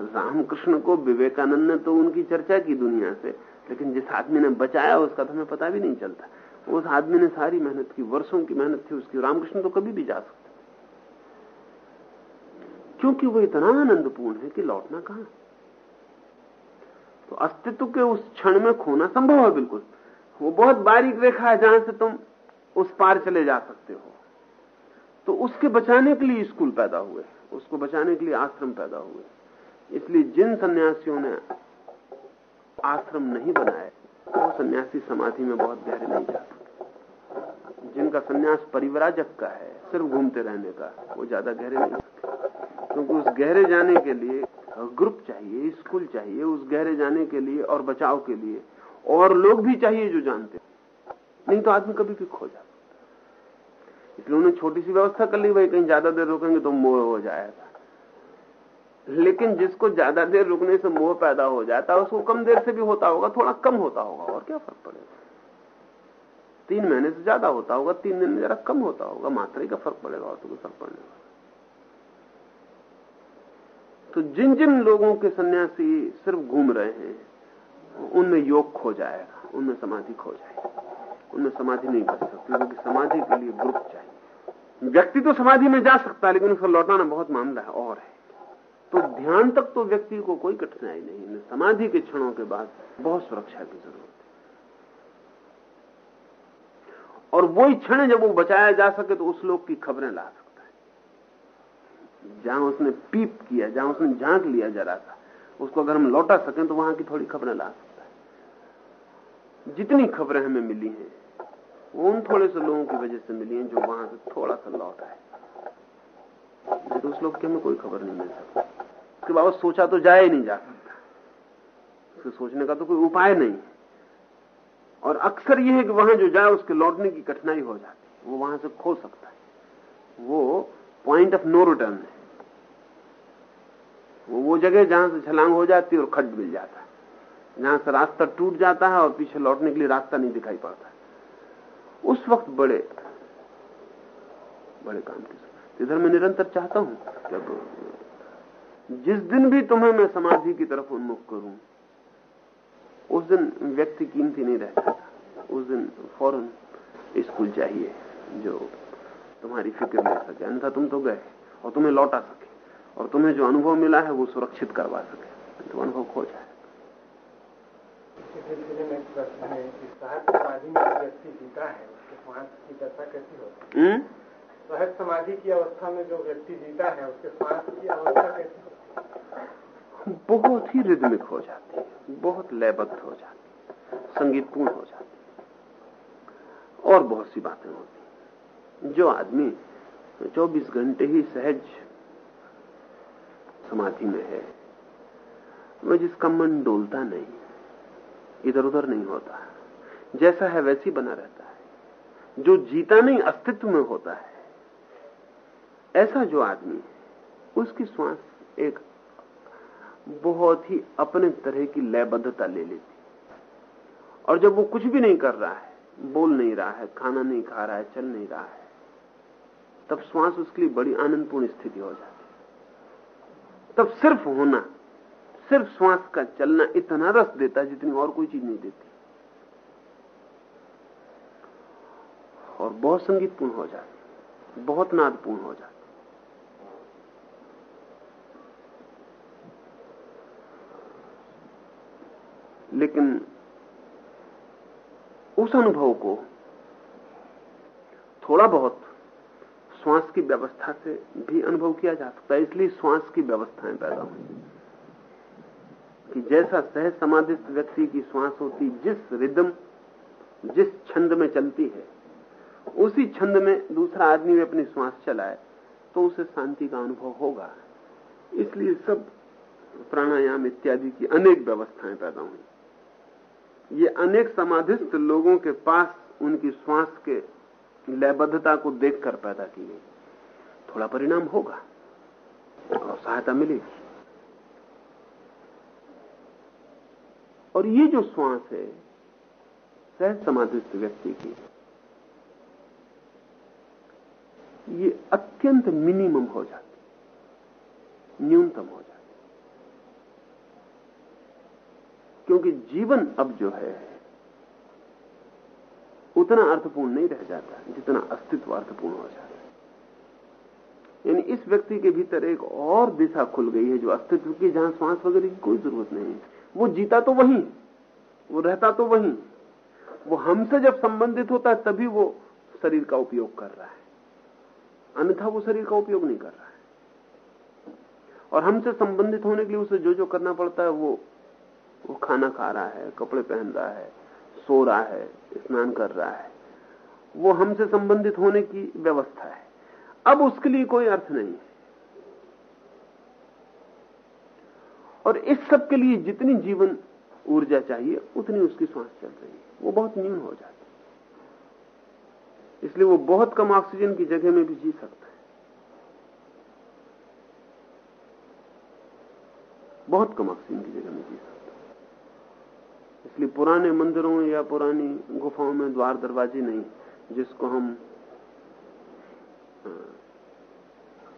रामकृष्ण को विवेकानंद ने तो उनकी चर्चा की दुनिया से, लेकिन जिस आदमी ने बचाया उसका तो हमें पता भी नहीं चलता। उस आदमी ने सारी मेहनत की, वर्षों की मेहनत थी उसकी रामकृष्ण तो कभी भी जा सकते। क्योंकि वो इतना आनंदपूर्ण है कि लौटना कहाँ? तो अस्तित्व के उस क्षण में खोना संभव है बिल्कुल। वो बहुत बारीक रेखा है जहाँ से तुम उस पार चले जा सकते हो। तो उसके बचाने के लिए स्कूल पैदा हुए, उसको बचाने के लिए आश्रम पैदा हुए। इसलिए जिन सन्यासियों ने आश्रम नहीं बनाए, वो सन्यासी समाधि में बहुत गहरे नहीं जा सकते। जिनका सन्यास परिवराजक का है, सिर्फ़ घूमते रहने का, वो ज़्यादा गहरे नहीं सकते। क्योंकि उस गहरे जाने के लिए ग्रुप चाहिए, स्कूल चाहिए, उस गहरे जाने के लिए और बचाव के लिए और लोग भी चाहिए जो जानते नहीं तो आदमी कभी भी खो जाता। इसलिए उन्होंने छोटी सी व्यवस्था कर ली, भाई कहीं ज़्यादा देर रोकेंगे तो मोह हो जाएगा। लेकिन जिसको ज़्यादा देर रुकने से मोह पैदा हो जाता है, उसको कम देर से भी होता होगा, थोड़ा कम होता होगा, और क्या फ़र्क पड़ेगा? तीन महीने से ज़्यादा होता होगा, तीन दिन में जरा कम होता होगा, मात्रा का फ़र्क पड़ेगा, और तो कोई फ़र्क पड़ने तो जिन जिन लोगों के सन्यासी सिर्फ़ घूम रहे हैं, उनमें योग खो जाएगा, उनमें समाधि खो जाएगी, उनमें समाधि नहीं कर सकती, क्योंकि समाधि के लिए ग्रुप चाहिए। व्यक्ति तो समाधि में जा सकता है, लेकिन उसका लौटाना बहुत मामला है, और है। तो ध्यान तक तो व्यक्ति को कोई कठिनाई नहीं है समाधि के क्षणों के बाद बहुत सुरक्षा की ज़रूरत है। और वही क्षण जब वो बचाया जा सके तो उस लोग की खबरें ला सकता है। जहाँ उसने पीप किया, जहाँ उसने झाँक लिया जरा सा, उसको अगर हम लौटा सकें तो वहाँ की थोड़ी खबरें ला सकता है। जितनी खबरें हमें मिली हैं वो उन थोड़े से लोगों की वजह से मिली हैं जो वहाँ से थोड़ा सा लौटा नहीं तो उस लोग की हमें कोई खबर नहीं मिल सकती। उसके बाबत सोचा तो जाए ही नहीं जा सकता। उसके सोचने का तो कोई उपाय नहीं। और अक्सर यह है कि वहाँ जो जाए, उसके लौटने की कठिनाई हो जाती है। वो वहाँ से खो सकता है। वो पॉइंट ऑफ़ नो रिटर्न है। वो वो जगह जहाँ से छलांग हो जाती है और खड्ड मिल जाता है। जहाँ से रास्ता टूट जाता है और पीछे लौटने के लिए रास्ता नहीं दिखाई पड़ता उस वक्त बड़े बड़े काम की इधर मैं निरंतर चाहता हूँ, जब जिस दिन भी तुम्हें मैं समाधि की तरफ़ उन्मुख करूँ उस दिन व्यक्ति कीमती नहीं रह जाता उस दिन फ़ौरन स्कूल चाहिए जो तुम्हारी फ़िक्र ले सके अन्यथा तुम तो गए और तुम्हें लौटा सके और तुम्हें जो अनुभव मिला है वो सुरक्षित करवा सके। तो अनुभव खो जाए। व्यक्ति जीता है की दशा कैसी होती है? सहज समाधि की अवस्था में जो व्यक्ति जीता है उसके स्वास्थ्य की अवस्था कैसी बहुत ही रिदमिक हो जाती है, बहुत लयबद्ध हो जाती है, संगीतपूर्ण हो जाती है। और बहुत सी बातें होती जो आदमी 24 घंटे ही सहज समाधि में है, वह जिसका मन डोलता नहीं इधर उधर नहीं होता जैसा है वैसी बना रहता है। जो जीता नहीं, अस्तित्व में होता है, ऐसा जो आदमी उसकी श्वास एक बहुत ही अपने तरह की लयबद्धता ले लेती और जब वो कुछ भी नहीं कर रहा है, बोल नहीं रहा है, खाना नहीं खा रहा है, चल नहीं रहा है, तब श्वास उसके लिए बड़ी आनंदपूर्ण स्थिति हो जाती तब सिर्फ़ होना, सिर्फ़ श्वास का चलना इतना रस देता है जितनी और कोई चीज़ नहीं देती। और बहुत संगीतपूर्ण हो जाती बहुत नादपूर्ण हो जाती लेकिन उस अनुभव को थोड़ा बहुत श्वास की व्यवस्था से भी अनुभव किया जा सकता है, इसलिए श्वास की व्यवस्थाएँ पैदा हुई कि जैसा सहज समाधिस्थ व्यक्ति की श्वास होती, जिस रिदम जिस छंद में चलती है, उसी छंद में दूसरा आदमी भी अपनी श्वास चलाए तो उसे शांति का अनुभव होगा। इसलिए सब प्राणायाम इत्यादि की अनेक व्यवस्थाएँ पैदा हुई। ये अनेक समाधिस्थ लोगों के पास उनकी श्वास के लयबद्धता को देखकर पैदा की गई। थोड़ा परिणाम होगा और सहायता मिलेगी। और ये जो श्वास है, सहज समाधिस्थ व्यक्ति की, ये अत्यंत मिनिमम हो जाती, न्यूनतम हो जाती। क्योंकि जीवन अब जो है, उतना अर्थपूर्ण नहीं रह जाता, जितना अस्तित्व अर्थपूर्ण हो जाता है। यानी इस व्यक्ति के भीतर एक और दिशा खुल गई है जो अस्तित्व की, जहाँ श्वास वगैरह की कोई ज़रूरत नहीं है। वो जीता तो वही, वो रहता तो वही। वो हमसे जब संबंधित होता है, तभी वो शरीर का उपयोग कर रहा है। अन्यथा वो शरीर का उपयोग नहीं कर रहा है। और हमसे संबंधित होने के लिए उसे जो जो करना पड़ता है, वो वो खाना खा रहा है, कपड़े पहन रहा है, सो रहा है, स्नान कर रहा है। वो हमसे संबंधित होने की व्यवस्था है। अब उसके लिए कोई अर्थ नहीं है। और इस सब के लिए जितनी जीवन ऊर्जा चाहिए, उतनी उसकी श्वास चल रही है। वो बहुत न्यून हो जाती है। इसलिए वो बहुत कम ऑक्सीजन की जगह में भी जी सकता है। बहुत कम ऑक्सीजन की जगह में जी सकता है। इसलिए पुराने मंदिरों या पुरानी गुफाओं में द्वार दरवाजे नहीं, जिसको हम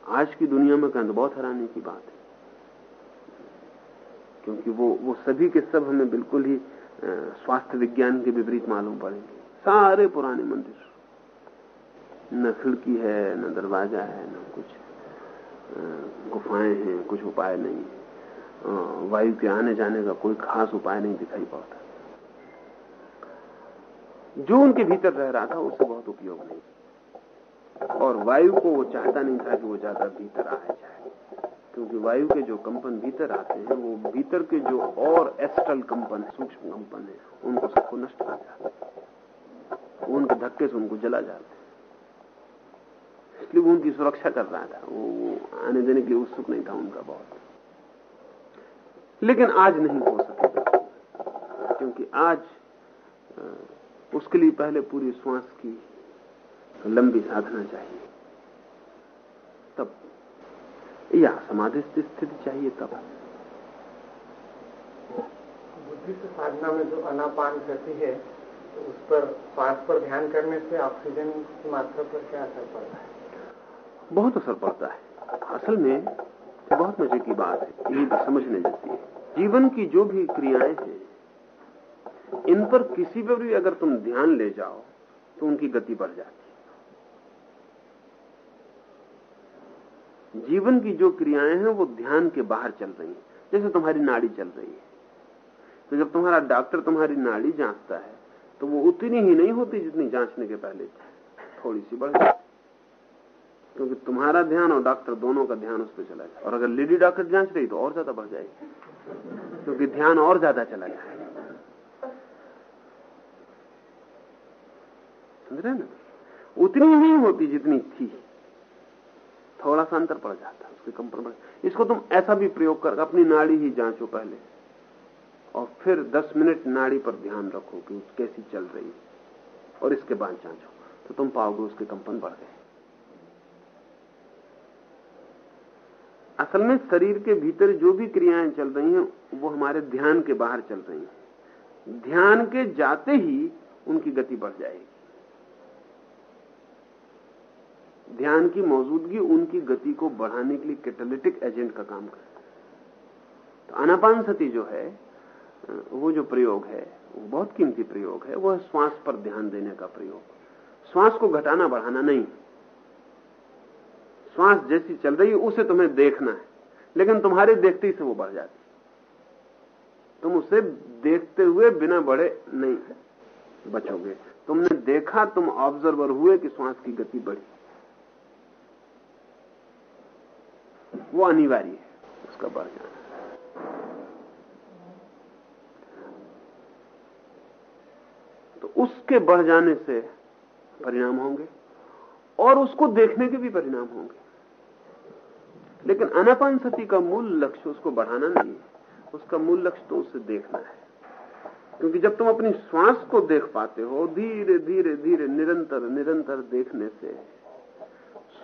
आज की दुनिया में कहें तो बहुत हैरानी की बात है। क्योंकि वो वो सभी के सब हमें बिल्कुल ही स्वास्थ्य विज्ञान के विपरीत मालूम पड़ेंगे। सारे पुराने मंदिर। न खिड़की है, न दरवाज़ा है, न कुछ गुफाएँ हैं, कुछ उपाय नहीं है। वायु के आने जाने का कोई खास उपाय नहीं दिखाई पड़ता। जो उनके भीतर रह रहा था उससे बहुत उपयोग नहीं और वायु को वो चाहता नहीं था कि वो ज़्यादा भीतर आ जाए। क्योंकि वायु के जो कंपन भीतर आते हैं वो भीतर के जो और एस्ट्रल कंपन सूक्ष्म कंपन है उनको सबको नष्ट कर जाते उनके धक्के से उनको जला जाते हैं। इसलिए वो उनकी सुरक्षा कर रहा था। वो, वो आने देने के लिए उत्सुक नहीं था उनका बहुत। लेकिन आज नहीं हो सकेगा क्योंकि आज उसके लिए पहले पूरी श्वास की लंबी साधना चाहिए। तब या समाधि स्थिति चाहिए तब। बुद्धिस्ट साधना में जो अनापान करती है तो उस पर श्वास पर ध्यान करने से ऑक्सीजन की मात्रा पर क्या असर पड़ता है? बहुत असर पड़ता है। असल में बहुत मज़े की बात है। ये समझने जैसी है। जीवन की जो भी क्रियाएँ हैं इन पर किसी पर भी अगर तुम ध्यान ले जाओ तो उनकी गति बढ़ जाती है। जीवन की जो क्रियाएँ हैं, वो ध्यान के बाहर चल रही हैं। जैसे तुम्हारी नाड़ी चल रही है। तो जब तुम्हारा डॉक्टर तुम्हारी नाड़ी जांचता है तो वो उतनी ही नहीं होती जितनी जांचने के पहले थोड़ी सी बढ़ जाती। क्योंकि तुम्हारा ध्यान और डॉक्टर दोनों का ध्यान उस पर चला जाए। और अगर लेडी डॉक्टर जाँच रही तो और ज़्यादा बढ़ जाएगी। क्योंकि ध्यान और ज़्यादा चला जाएगा। समझ रहे ना? उतनी ही होती जितनी थी। थोड़ा सा अंतर पड़ जाता उसके कंपन बढ़ इसको तुम ऐसा भी प्रयोग कर, अपनी नाड़ी ही जांचो पहले। और फिर 10 मिनट नाड़ी पर ध्यान रखो कि कैसी चल रही है। और इसके बाद जांचो। तो तुम पाओगे उसके कंपन बढ़ गए। असल में शरीर के भीतर जो भी क्रियाएँ चल रही हैं, वो हमारे ध्यान के बाहर चल रही हैं। ध्यान के जाते ही उनकी गति बढ़ जाएगी। ध्यान की मौजूदगी उनकी गति को बढ़ाने के लिए कैटालिटिक एजेंट का काम करता है। तो अनापान सती जो है, वो जो प्रयोग है, वो बहुत कीमती प्रयोग है, वो है श्वास पर ध्यान देने का प्रयोग। श्वास को घटाना बढ़ाना नहीं। श्वास जैसी चल रही है, उसे तुम्हें देखना है, लेकिन तुम्हारे देखते ही से वो बढ़ जाती तुम उसे देखते हुए बिना बढ़े नहीं बचोगे। तुमने देखा, तुम ऑब्जर्वर हुए कि श्वास की गति बढ़ी। वो अनिवार्य है, उसका बढ़ जाना। तो उसके बढ़ जाने से परिणाम होंगे और उसको देखने के भी परिणाम होंगे। लेकिन अनापान सती का मूल लक्ष्य उसको बढ़ाना नहीं है। उसका मूल लक्ष्य तो उसे देखना है। क्योंकि जब तुम अपनी श्वास को देख पाते हो, धीरे धीरे धीरे, निरंतर निरंतर देखने से,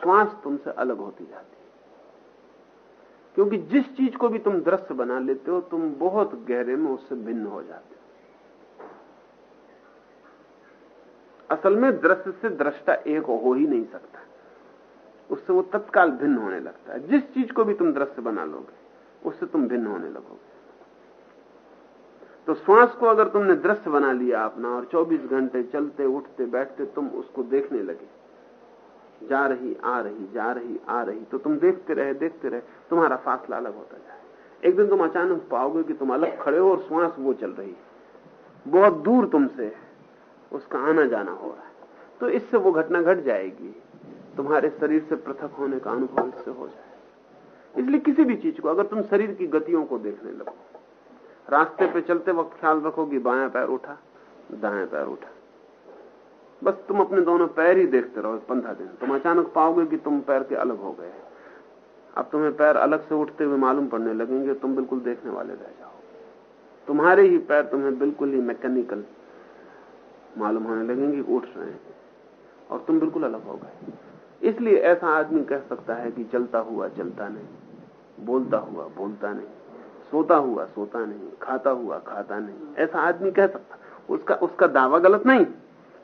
श्वास तुमसे अलग होती जाती है। क्योंकि जिस चीज़ को भी तुम दृश्य बना लेते हो, तुम बहुत गहरे में उससे भिन्न हो जाते हो। असल में दृश्य से दृष्टा एक हो ही नहीं सकता। उससे वो तत्काल भिन्न होने लगता है। जिस चीज़ को भी तुम दृश्य बना लोगे, उससे तुम भिन्न होने लगोगे। तो श्वास को अगर तुमने दृश्य बना लिया अपना और 24 घंटे चलते, उठते, बैठते, तुम उसको देखने लगे। जा रही, आ रही, जा रही, आ रही। तो तुम देखते रहे देखते रहे, तुम्हारा फासला अलग होता जाए एक दिन तुम अचानक पाओगे कि तुम अलग खड़े हो और श्वास वो चल रही है। बहुत दूर तुमसे उसका आना जाना हो रहा है। तो इससे वो घटना घट गट जाएगी। तुम्हारे शरीर से पृथक होने का अनुभव इससे हो जाए इसलिए किसी भी चीज़ को अगर तुम शरीर की गतियों को देखने लगो, रास्ते पे चलते वक्त ख्याल रखो कि बाएँ पैर उठा दाएँ पैर उठा। बस तुम अपने दोनों पैर ही देखते रहो पंद्रह दिन। तुम अचानक पाओगे कि तुम पैर के अलग हो गए अब तुम्हें पैर अलग से उठते हुए मालूम पड़ने लगेंगे, तुम बिल्कुल देखने वाले रह जाओ। तुम्हारे ही पैर तुम्हें बिल्कुल ही मैकेनिकल मालूम होने लगेंगे, उठ रहे हैं। और तुम बिल्कुल अलग हो गए। इसलिए ऐसा आदमी कह सकता है कि चलता हुआ चलता नहीं, बोलता हुआ बोलता नहीं, सोता हुआ सोता नहीं, खाता हुआ खाता नहीं। ऐसा आदमी कह सकता उसका उसका दावा गलत नहीं।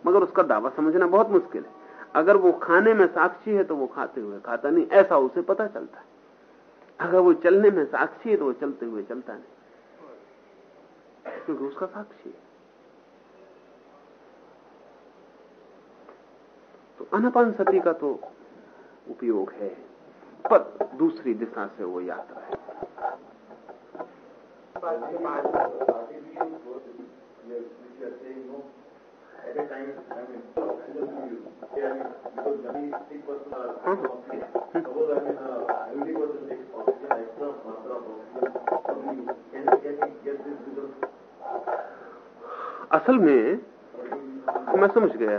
मगर उसका दावा समझना बहुत मुश्किल है। अगर वो खाने में साक्षी है तो वो खाते हुए खाता नहीं, ऐसा उसे पता चलता है। अगर वो चलने में साक्षी है तो वो चलते हुए चलता नहीं। क्योंकि उसका साक्षी है। तो अनापान सती का तो उपयोग है, पर दूसरी दिशा से वो यात्रा है। असल में मैं समझ गया।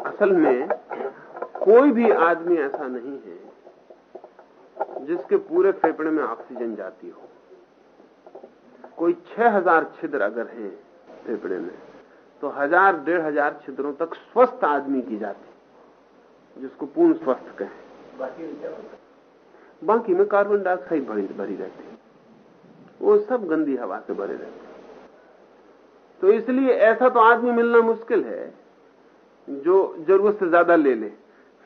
असल में कोई भी आदमी ऐसा नहीं है जिसके पूरे फेफड़े में ऑक्सीजन जाती हो। कोई छह हज़ार छिद्र अगर हैं फेफड़े में तो हज़ार, डेढ़ हज़ार छिद्रों तक स्वस्थ आदमी की जाती जिसको पूर्ण स्वस्थ कहें। बाकी में कार्बन डाइऑक्साइड भरी भरी रहती है। वो सब गंदी हवा से भरे रहते तो इसलिए ऐसा तो आदमी मिलना मुश्किल है, जो ज़रूरत से ज़्यादा ले ले।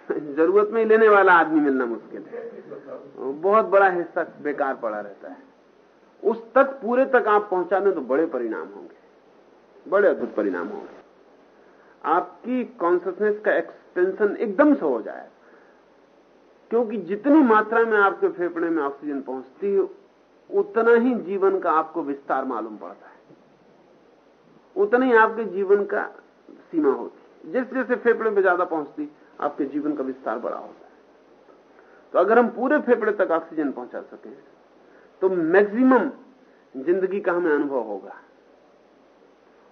ज़रूरत में ही लेने वाला आदमी मिलना मुश्किल है। बहुत बड़ा हिस्सा बेकार पड़ा रहता है। उस तक, पूरे तक आप पहुँचा दें तो बड़े परिणाम होंगे। बड़े अद्भुत परिणाम होंगे। आपकी कॉन्सियसनेस का एक्सपेंशन एकदम से हो जाए। क्योंकि जितनी मात्रा में आपके फेफड़े में ऑक्सीजन पहुँचती है, उतना ही जीवन का आपको विस्तार मालूम पड़ता है। उतना ही आपके जीवन का सीमा होती है। जिस जैसे फेफड़े में ज़्यादा पहुँचती, आपके जीवन का विस्तार बड़ा होता है। तो अगर हम पूरे फेफड़े तक ऑक्सीजन पहुँचा सकें तो मैक्सिमम ज़िंदगी का हमें अनुभव होगा।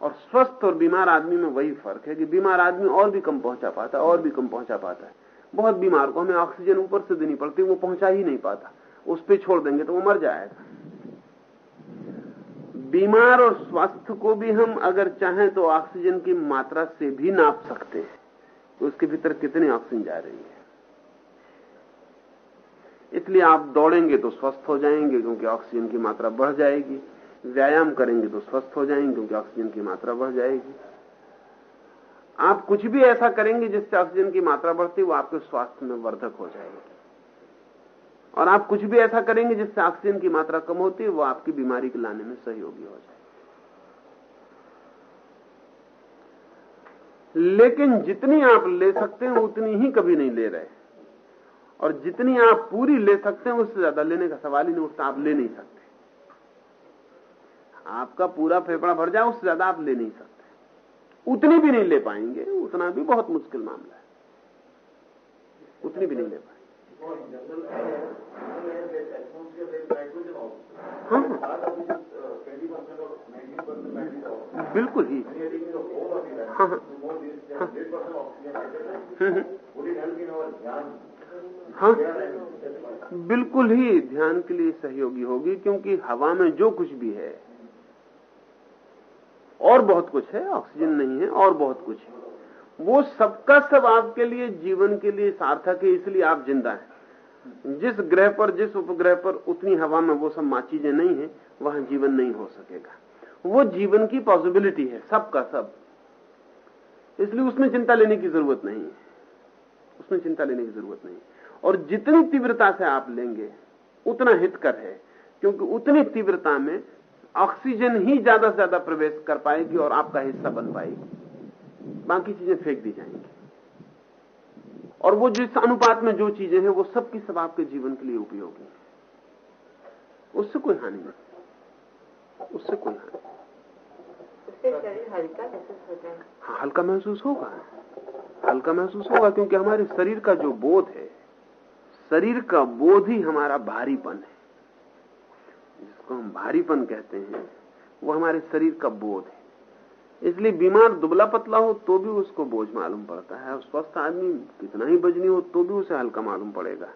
और स्वस्थ और बीमार आदमी में वही फ़र्क है कि बीमार आदमी और भी कम पहुँचा पाता है, और भी कम पहुँचा पाता है। बहुत बीमार को हमें ऑक्सीजन ऊपर से देनी पड़ती वो पहुँचा ही नहीं पाता। उस पर छोड़ देंगे तो वो मर जाएगा। बीमार और स्वास्थ्य को भी हम अगर चाहें तो ऑक्सीजन की मात्रा से भी नाप सकते हैं। तो उसके भीतर कितनी ऑक्सीजन जा रही है? इसलिए आप दौड़ेंगे तो स्वस्थ हो जाएँगे, क्योंकि ऑक्सीजन की मात्रा बढ़ जाएगी। व्यायाम करेंगे तो स्वस्थ हो जाएँगे, क्योंकि ऑक्सीजन की मात्रा बढ़ जाएगी। आप कुछ भी ऐसा करेंगे जिससे ऑक्सीजन की मात्रा बढ़ती, वो आपके स्वास्थ्य में वर्धक हो जाएगी। और आप कुछ भी ऐसा करेंगे जिससे ऑक्सीजन की मात्रा कम होती है वो आपकी बीमारी के लाने में सहयोगी हो जाएगी। लेकिन जितनी आप ले सकते हैं, उतनी ही कभी नहीं ले रहे। और जितनी आप पूरी ले सकते हैं, उससे ज़्यादा लेने का सवाल ही नहीं उठता, आप ले नहीं सकते। आपका पूरा फेफड़ा भर जाए, उससे ज़्यादा आप ले नहीं सकते। उतनी भी नहीं ले पाएँगे, उतना भी बहुत मुश्किल मामला है। उतनी भी नहीं ले पाएँगे। हाँ। बिल्कुल ही। हाँ हाँ। हाँ। बिल्कुल ही ध्यान के लिए सहयोगी होगी, क्योंकि हवा में जो कुछ भी है और बहुत कुछ है ऑक्सीजन नहीं है और बहुत कुछ है। वो सबका सब आपके लिए जीवन के लिए सार्थक है इसलिए आप ज़िंदा हैं। जिस ग्रह पर जिस उपग्रह पर उतनी हवा में वो सब चीज़ें नहीं है वहाँ जीवन नहीं हो सकेगा। वो जीवन की पॉसिबिलिटी है सबका सब। इसलिए उसमें चिंता लेने की ज़रूरत नहीं है। उसमें चिंता लेने की ज़रूरत नहीं और जितनी तीव्रता से आप लेंगे उतना हितकर है क्योंकि उतनी तीव्रता में ऑक्सीजन ही ज़्यादा से ज़्यादा प्रवेश कर पाएगी और आपका हिस्सा बन पाएगी। बाकी चीज़ें फेंक दी जाएँगी। और वो जिस अनुपात में जो चीज़ें हैं वो सब की सब आपके जीवन के लिए उपयोगी है। उससे कोई हानि नहीं। उससे कोई हानि शरीर हल्का महसूस होता है। हाँ हल्का महसूस होगा। हल्का महसूस होगा क्योंकि हमारे शरीर का जो बोध है शरीर का बोध ही हमारा भारीपन है। जिसको हम भारीपन कहते हैं। वो हमारे शरीर का बोध है। इसलिए बीमार दुबला पतला हो तो भी उसको बोझ मालूम पड़ता है और स्वस्थ आदमी कितना ही बजनी हो तो भी उसे हल्का मालूम पड़ेगा।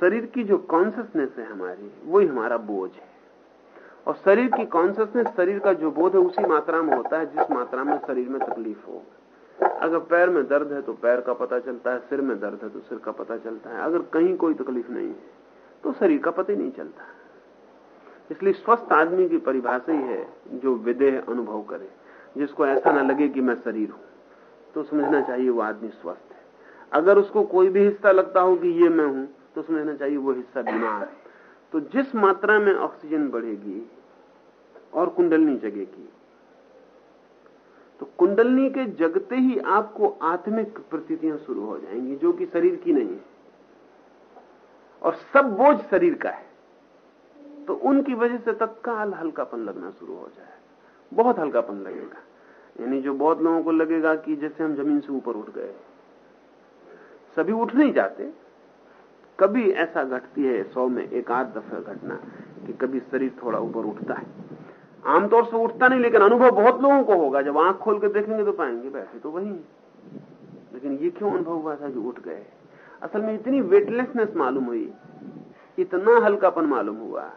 शरीर की जो कॉन्सियसनेस है हमारी, वही हमारा बोझ है। और शरीर की कॉन्सियसनेस शरीर का जो बोध है, उसी मात्रा में होता है जिस मात्रा में शरीर में तकलीफ़ हो। अगर पैर में दर्द है तो पैर का पता चलता है, सिर में दर्द है तो सिर का पता चलता है। अगर कहीं कोई तकलीफ़ नहीं है तो शरीर का पता ही नहीं चलता। इसलिए स्वस्थ आदमी की परिभाषा ही है जो विदेह अनुभव करे। जिसको ऐसा ना लगे कि मैं शरीर हूँ। तो समझना चाहिए वो आदमी स्वस्थ है। अगर उसको कोई भी हिस्सा लगता हो कि ये मैं हूँ तो समझना चाहिए वो हिस्सा बीमार है। तो जिस मात्रा में ऑक्सीजन बढ़ेगी और कुंडलनी जगेगी तो कुंडलनी के जगते ही आपको आत्मिक प्रतीतियाँ शुरू हो जाएँगी, जो कि शरीर की नहीं है। और सब बोझ शरीर का है। तो उनकी वजह से तत्काल हल्कापन लगना शुरू हो जाए। बहुत हल्कापन लगेगा। यानी जो बहुत लोगों को लगेगा कि जैसे हम ज़मीन से ऊपर उठ गए। सभी उठ नहीं जाते। कभी ऐसा घटती है, सौ में एक आध दफ़ा घटना, कि कभी शरीर थोड़ा ऊपर उठता है। आमतौर से उठता नहीं, लेकिन अनुभव बहुत लोगों को होगा। जब आँख खोल के देखेंगे तो पाएँगे बैठे तो वही लेकिन ये क्यों अनुभव हुआ था जो उठ गए? असल में इतनी वेटलेसनेस मालूम हुई। इतना हल्कापन मालूम हुआ।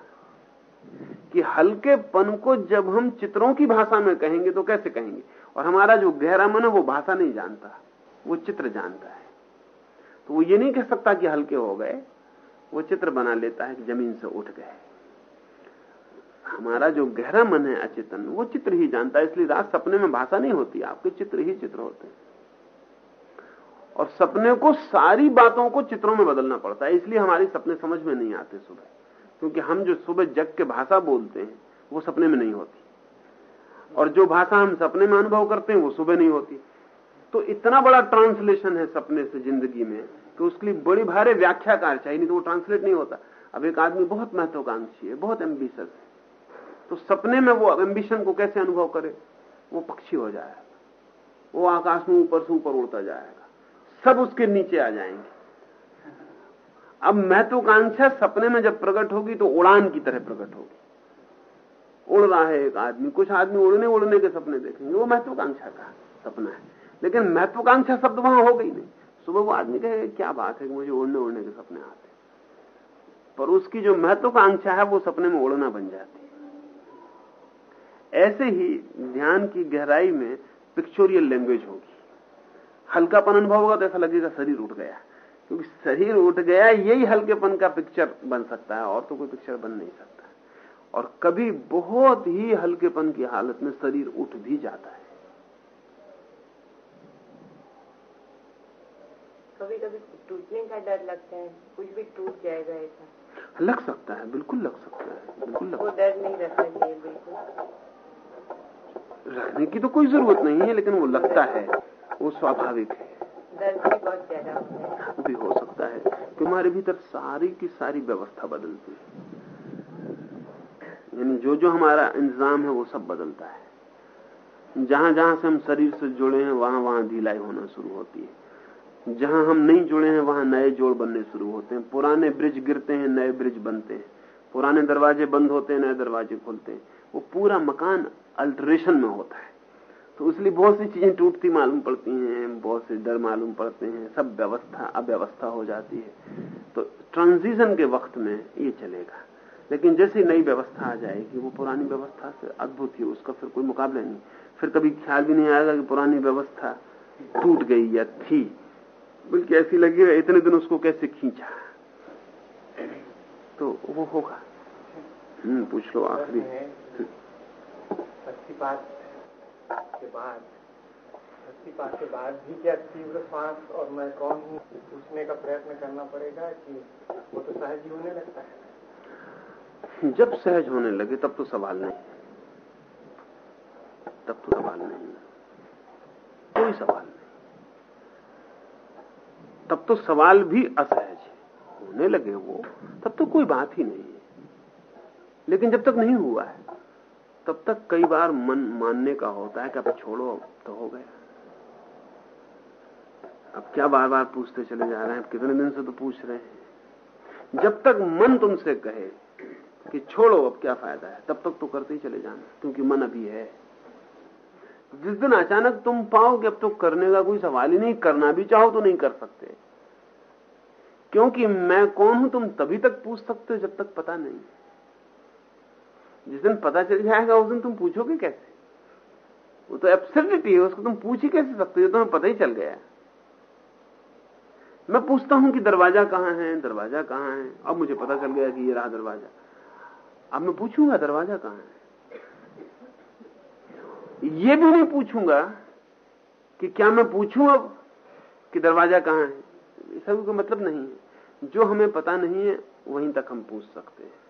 कि हल्केपन को जब हम चित्रों की भाषा में कहेंगे तो कैसे कहेंगे? और हमारा जो गहरा मन है, वो भाषा नहीं जानता, वो चित्र जानता है। तो वो ये नहीं कह सकता कि हल्के हो गए, वो चित्र बना लेता है कि ज़मीन से उठ गए। हमारा जो गहरा मन है, अचेतन, वो चित्र ही जानता है, इसलिए रात सपने में भाषा नहीं होती, आपके चित्र ही चित्र होते हैं। और सपने को सारी बातों को चित्रों में बदलना पड़ता है, इसलिए हमारी सपने समझ में नहीं आते सुबह। क्योंकि हम जो सुबह जग के भाषा बोलते हैं, वो सपने में नहीं होती। और जो भाषा हम सपने में अनुभव करते हैं, वो सुबह नहीं होती। तो इतना बड़ा ट्रांसलेशन है सपने से ज़िंदगी में कि उसके लिए बड़ी भारे व्याख्याकार चाहिए, नहीं तो वो ट्रांसलेट नहीं होता। अब एक आदमी बहुत महत्वाकांक्षी है, बहुत एम्बिशस है। तो सपने में वो एम्बिशन को कैसे अनुभव करे? वो पक्षी हो जाएगा। वो आकाश में ऊपर से ऊपर उड़ता जाएगा। सब उसके नीचे आ जाएँगे। अब महत्वाकांक्षा सपने में जब प्रकट होगी तो उड़ान की तरह प्रकट होगी। उड़ रहा है एक आदमी, कुछ आदमी उड़ने उड़ने के सपने देखेंगे। वो महत्वाकांक्षा का सपना है। लेकिन महत्वाकांक्षा शब्द वहाँ हो गई नहीं। सुबह वो आदमी कहे, क्या बात है कि मुझे उड़ने उड़ने के सपने आते पर उसकी जो महत्वाकांक्षा है, वो सपने में उड़ना बन जाती है। ऐसे ही ध्यान की गहराई में पिक्चोरियल लैंग्वेज होगी। हल्कापन अनुभव होगा तो ऐसा लगेगा शरीर उठ गया। क्योंकि शरीर उठ गया यही हल्केपन का पिक्चर बन सकता है और तो कोई पिक्चर बन नहीं सकता। और कभी बहुत ही हल्केपन की हालत में शरीर उठ भी जाता है। कभी कभी टूटने का डर लगता है कुछ भी टूट जाएगा ऐसा। लग सकता है बिल्कुल लग सकता है बिल्कुल लग वो डर नहीं रखना चाहिए बिल्कुल। रखने की तो कोई ज़रूरत नहीं है लेकिन वो लगता है वो स्वाभाविक है। है। भी हो सकता है। कि हमारे भीतर सारी की सारी व्यवस्था बदलती है। यानी जो जो हमारा इंतज़ाम है, वो सब बदलता है। जहाँ जहाँ से हम शरीर से जुड़े हैं, वहाँ वहाँ ढिलाई होना शुरू होती है। जहाँ हम नहीं जुड़े हैं, वहाँ नए जोड़ बनने शुरू होते हैं। पुराने ब्रिज गिरते हैं, नए ब्रिज बनते हैं। पुराने दरवाजे बंद होते हैं, नए दरवाजे खुलते हैं। वो पूरा मकान अल्टरेशन में होता है। तो इसलिए बहुत सी चीज़ें टूटती मालूम पड़ती हैं, बहुत से डर मालूम पड़ते हैं, सब व्यवस्था, अव्यवस्था हो जाती है। तो ट्रांजिशन के वक्त में ये चलेगा। लेकिन जैसे नई व्यवस्था आ जाएगी, वो पुरानी व्यवस्था से अद्भुत ही, उसका फिर कोई मुकाबला नहीं। फिर कभी ख्याल भी नहीं आएगा कि पुरानी व्यवस्था टूट गई या थी। बल्कि ऐसी लगेगा इतने दिन उसको कैसे खींचा? तो वो होगा। हम्म पूछ लो आखिरी। शक्तिपात के बाद शक्तिपात के बाद भी क्या तीव्र श्वास और मैं कौन हूँ? पूछने का प्रयत्न करना पड़ेगा कि वो तो सहज ही होने लगता है। जब सहज होने लगे, तब तो सवाल नहीं तब तो सवाल नहीं कोई सवाल नहीं। तब तो सवाल भी असहज है। होने लगे वो, तब तो कोई बात ही नहीं है। लेकिन जब तक नहीं हुआ है तब तक कई बार मन मानने का होता है कि अब छोड़ो, अब तो हो गया। अब क्या बार बार पूछते चले जा रहे हैं? कितने दिन से तो पूछ रहे हैं? जब तक मन तुमसे कहे कि छोड़ो, अब क्या फ़ायदा है? तब तक तो करते ही चले जाना, क्योंकि मन अभी है। जिस दिन अचानक तुम पाओ कि अब तो करने का कोई सवाल ही नहीं, करना भी चाहो तो नहीं कर सकते। क्योंकि मैं कौन हूँ, तुम तभी तक पूछ सकते हो जब तक पता नहीं। जिस दिन पता चल जाएगा, उस दिन तुम पूछोगे कैसे? वो तो एब्सर्डिटी है, उसको तुम पूछ ही कैसे सकते हो? तुम्हें पता ही चल गया मैं पूछता हूँ कि दरवाज़ा कहाँ है? दरवाज़ा कहाँ है? अब मुझे पता चल गया कि ये रहा दरवाज़ा। अब मैं पूछूँगा, दरवाज़ा कहाँ है? ये भी नहीं पूछूँगा कि क्या मैं पूछूँ अब कि दरवाज़ा कहाँ है? सब का मतलब नहीं है। जो हमें पता नहीं है, वहीं तक हम पूछ सकते हैं।